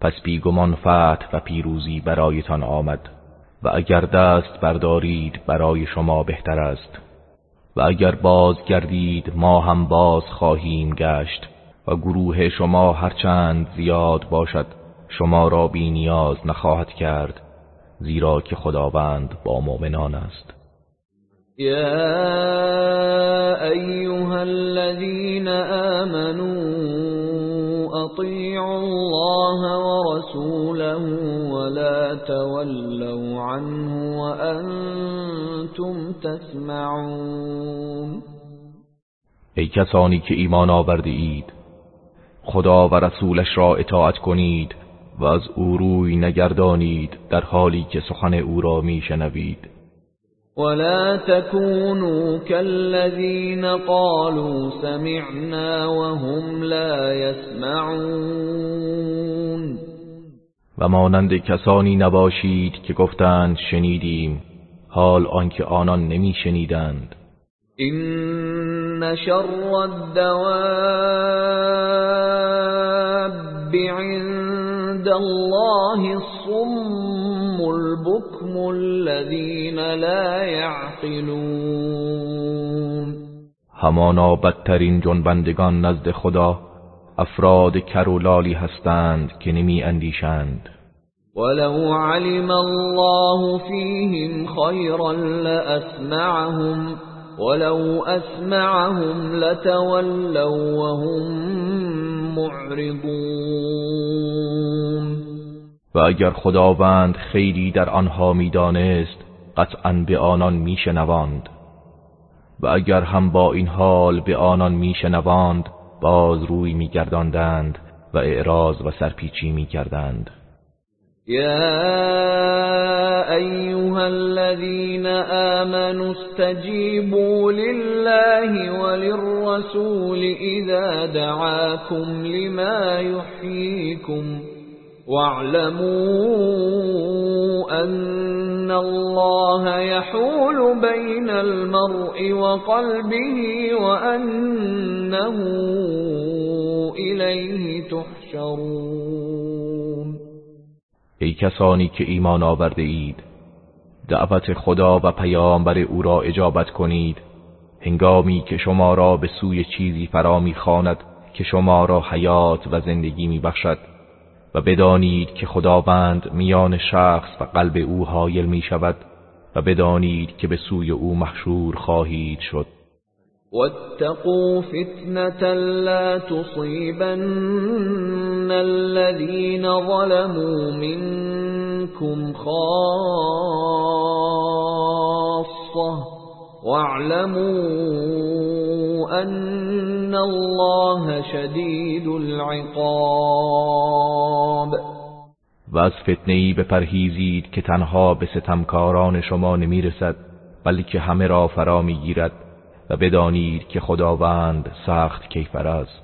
Speaker 2: پس بیگمان فتح و پیروزی برایتان آمد و اگر دست بردارید برای شما بهتر است و اگر باز گردید ما هم باز خواهیم گشت و گروه شما هرچند زیاد باشد شما را بی نیاز نخواهد کرد زیرا که خداوند با مؤمنان است.
Speaker 1: یا ایها الذين آمنوا اطیعوا الله ورسوله ولا تولوا عنه وانتم تسمعون.
Speaker 2: ای کسانی که ایمان آورده اید خدا و رسولش را اطاعت کنید و از او روی نگردانید در حالی که سخن او را میشنوید.
Speaker 1: ولا تكونوا كالذين قالوا سمعنا وهم لا يسمعون.
Speaker 2: و مانند کسانی نباشید که گفتند شنیدیم حال آنکه آنان نمیشنیدند.
Speaker 1: این شر الدواب عند الله الصم البكم الذين لا يعقلون.
Speaker 2: همانا بدترین جنبندگان نزد خدا افراد کرولالی هستند که نمی اندیشند.
Speaker 1: ولو علم الله فيهم خيرا لأسمعهم ولو أسمعهم لتولوا وهم معرضون.
Speaker 2: و اگر خداوند خیلی در آنها می‌دانست قطعا به آنان میشنواند. و اگر هم با این حال به آنان میشنواند باز روی میگرداندند و اعراض و سرپیچی می‌کردند.
Speaker 1: يا أيها الذين آمنوا استجيبوا لله وللرسول إذا دعاكم لما يحييكم واعلموا أن الله يحول بين المرء وقلبه وأنه إليه تحشرون.
Speaker 2: ای کسانی که ایمان آورده اید دعوت خدا و پیامبر او را اجابت کنید. هنگامی که شما را به سوی چیزی فرا می‌خواند که شما را حیات و زندگی میبخشد. و بدانید که خداوند میان شخص و قلب او حایل می شود و بدانید که به سوی او محشور خواهید شد.
Speaker 1: واتقوا فتنة لا تصيبن الذين ظلموا منكم خاصة. واعلموا أن الله شدید العقاب.
Speaker 2: و از فتنه ای بپرهیزید که تنها به ستمکاران شما نمی‌رسد بلکه همه را فرا می‌گیرد و بدانید که خداوند سخت کیفر است.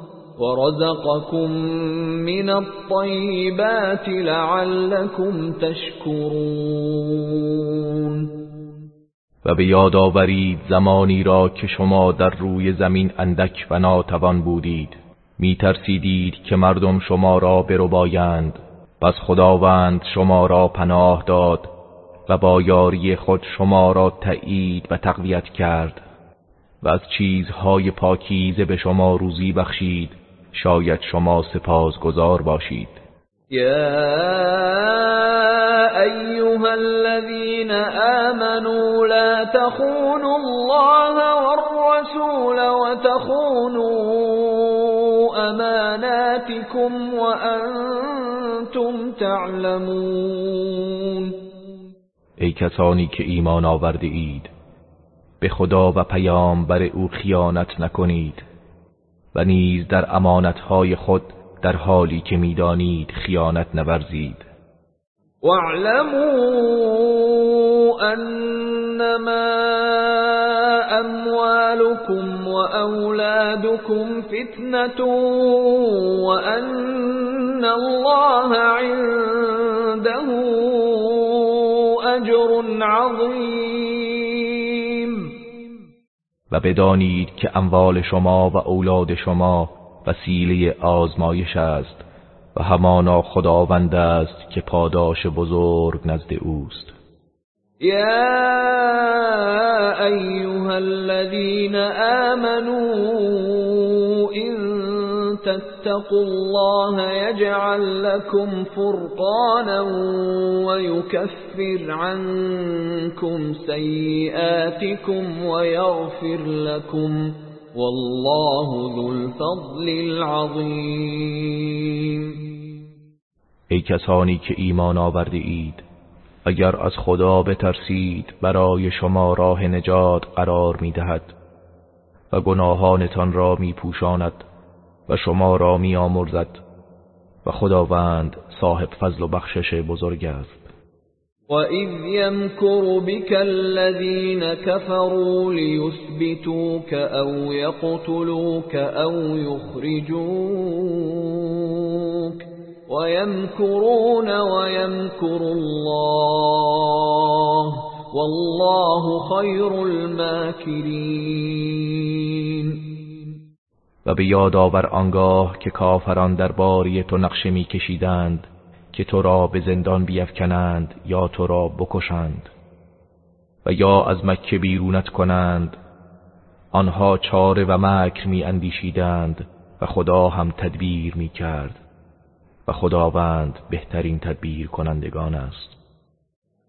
Speaker 1: ورزقكم من الطيبات لعلكم تشكرون
Speaker 2: و به یاد آورید زمانی را که شما در روی زمین اندک و ناتوان بودید. می ترسیدید که مردم شما را بربایند. پس خداوند شما را پناه داد و با یاری خود شما را تایید و تقویت کرد. و از چیزهای پاکیزه به شما روزی بخشید. شاید شما سپاسگزار باشید.
Speaker 1: یا ایها الذين آمنوا لا تخونوا الله والرسول وتخونوا اماناتكم وانتم تعلمون.
Speaker 2: ای کسانی که ایمان آورده اید به خدا و پیامبر او خیانت نکنید. و نیز در امانتهای خود در حالی که می‌دانید خیانت نورزید.
Speaker 1: واعلموا انما اموالكم واولادكم فتنه وان الله عنده اجر عظیم
Speaker 2: و بدانید که اموال شما و اولاد شما وسیله آزمایش است و همانا خداوند است که پاداش بزرگ نزد اوست.
Speaker 1: یا ایها الذين آمنوا تتقوا الله يجعل لكم فرقانا ويكفر عنكم سيئاتكم ويغفر لكم والله ذو الفضل العظیم
Speaker 2: ای کسانی که ایمان آورده اید اگر از خدا بترسید برای شما راه نجات قرار می‌دهد و گناهانتان را میپوشاند. و شما را می آمرزد و خداوند صاحب فضل و بخشش بزرگ است.
Speaker 1: وَإِذْ يَمْكُرُ بِكَ الَّذِينَ كَفَرُوا لِيُثْبِتُوكَ أَوْ يَقْتُلُوكَ أَوْ يُخْرِجُوكَ وَيَمْكُرُونَ وَيَمْكُرُ اللَّهُ وَاللَّهُ خَيْرُ الْمَاكِرِينَ
Speaker 2: و به یاد آور آنگاه که کافران در باری تو نقشه میکشیدند که تو را به زندان بیفکنند یا تو را بکشند و یا از مکه بیرونت کنند آنها چاره و مکر می اندیشیدند و خدا هم تدبیر می کرد و خداوند بهترین تدبیر کنندگان است.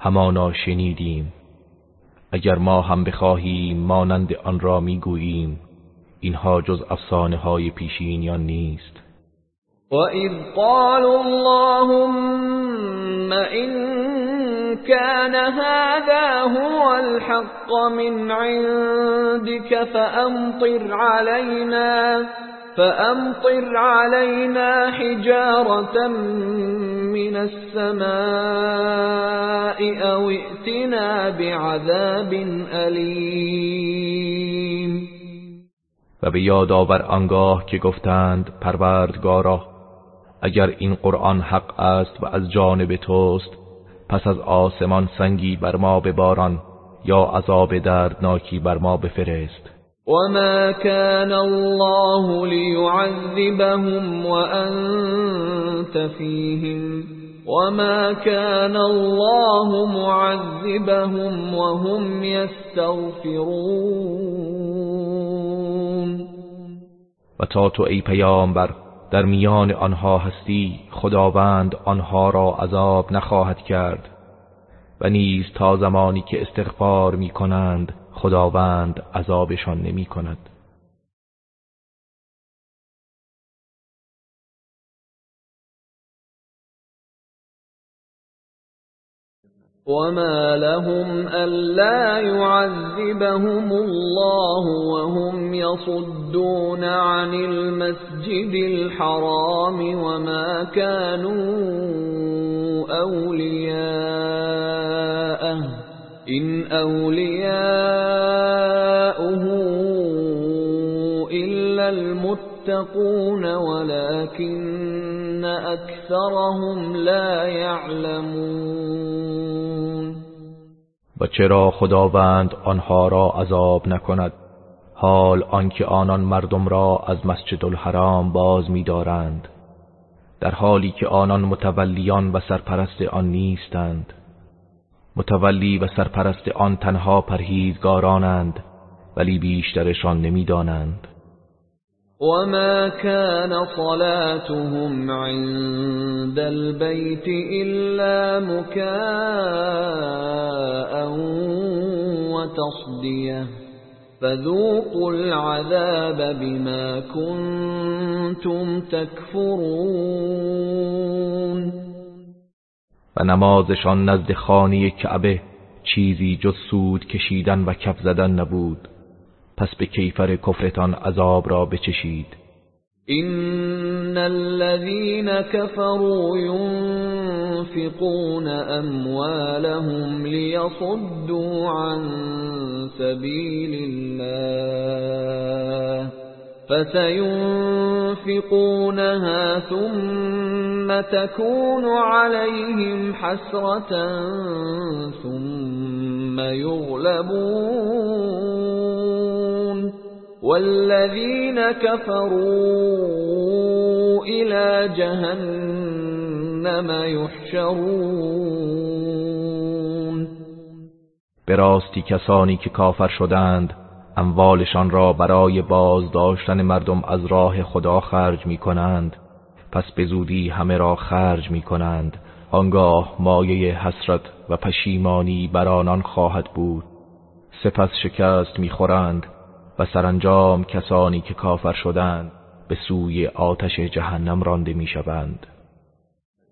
Speaker 2: همانا شنیدیم. اگر ما هم بخواهیم مانند آن را می‌گوییم. اینها جز افسانه های پیشینیان نیست.
Speaker 1: و اذ قالوا اللهم ان كان هذا هو الحق من عندك فأمطر علينا فأمطر علينا حجارة من السماء أو ائتنا بعذاب أليم.
Speaker 2: و به یاد آور آنگاه که گفتند پروردگارا اگر این قرآن حق است و از جانب توست پس از آسمان سنگی بر ما بباران یا عذاب دردناکی بر ما بفرست.
Speaker 1: وما كان الله ليعذبهم وأنت فيهم وما كان الله معذبهم وهم يستغفرون
Speaker 2: و تا تو ای پیامبر در میان آنها هستی خداوند آنها را عذاب نخواهد کرد و نیز تا زمانی که استغفار می کنند خداوند عذابشان نمی کند.
Speaker 1: وما لهم ألا يعذبهم الله وهم يصدون عن المسجد الحرام وما كانوا أولياءه. إن أولياؤه إلا المتقون ولكن أكثرهم لا يعلمون.
Speaker 2: و چرا خداوند آنها را عذاب نکند؟ حال آنکه آنان مردم را از مسجد الحرام باز می‌دارند. در حالی که آنان متولیان و سرپرست آن نیستند. متولی و سرپرست آن تنها پرهیزگارانند ولی بیشترشان نمی‌دانند.
Speaker 1: وما كان صلاتهم عند البيت إلا مكاء وتصديه فذوقوا العذاب بما كنتم تكفرون
Speaker 2: نمازشان نزد خانه کعبه چیزی جز سود کشیدن و کف زدن نبود. پس به کیفر کفرتان عذاب را بچشید.
Speaker 1: إن الذين كفروا ينفقون أموالهم ليصدوا عن سبيل الله. فسينفقونها ثم تكون عليهم حسرة ثم يغلبون والذين كفروا إلى جهنم يحشرون.
Speaker 2: کسانی که کافر شدند اموالشان را برای بازداشتن مردم از راه خدا خرج می کنند پس به زودی همه را خرج می کنند آنگاه مایه حسرت و پشیمانی بر آنان خواهد بود. سپس شکست می‌خورند و سرانجام کسانی که کافر شدند به سوی آتش جهنم رانده می‌شوند.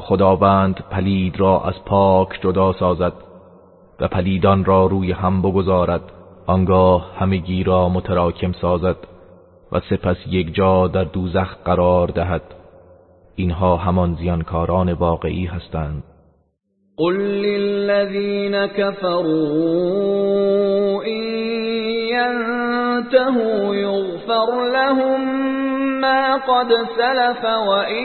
Speaker 2: خداوند پلید را از پاک جدا سازد و پلیدان را روی هم بگذارد آنگاه همگی را متراکم سازد و سپس یک جا در دوزخ قرار دهد. اینها همان زیانکاران واقعی هستند.
Speaker 1: قل للذین كفروا إن ينتهوا يغفر لهم ما قد سلف وإن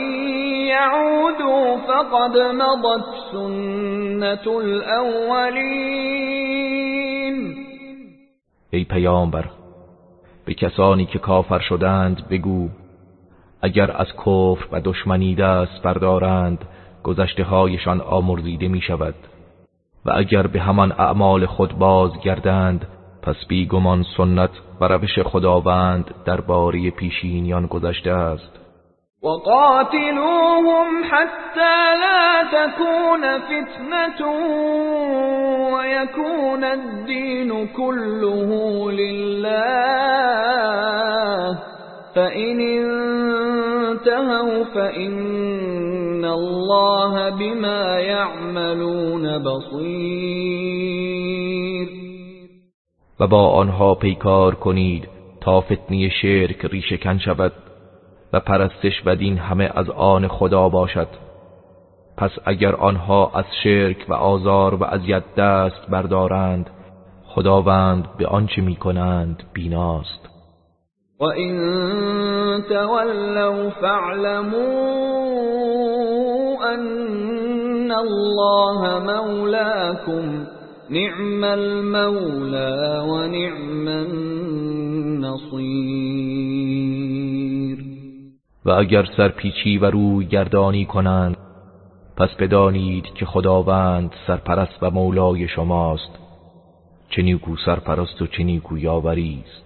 Speaker 1: يعودوا فقد مضت سنة الأولين.
Speaker 2: ای پیامبر به کسانی که کافر شدند بگو اگر از کفر و دشمنی دست بردارند گذشته هایشان آمرزیده می شود و اگر به همان اعمال خود بازگردند پس بیگمان سنت و روش خداوند درباره پیشینیان گذشته است.
Speaker 1: وقاتلوهم حتى لا تكون فتنة ويكون الدين كله لله. فإن انتهوا فإن الله بما يعملون بصیر
Speaker 2: و با آنها پیکار کنید تا فتنی شرک ریشهکن شود و پرستش بدین همه از آن خدا باشد. پس اگر آنها از شرک و آزار و اذیت دست بردارند خداوند به آنچه می‌کنند بیناست.
Speaker 1: و این تولوا فاعلموا ان الله مولاكم نعم المولى و نعم
Speaker 2: و اگر سرپیچی و روی گردانی کنند پس بدانید که خداوند سرپرست و مولای شماست چه سرپرست و چه یاوری است.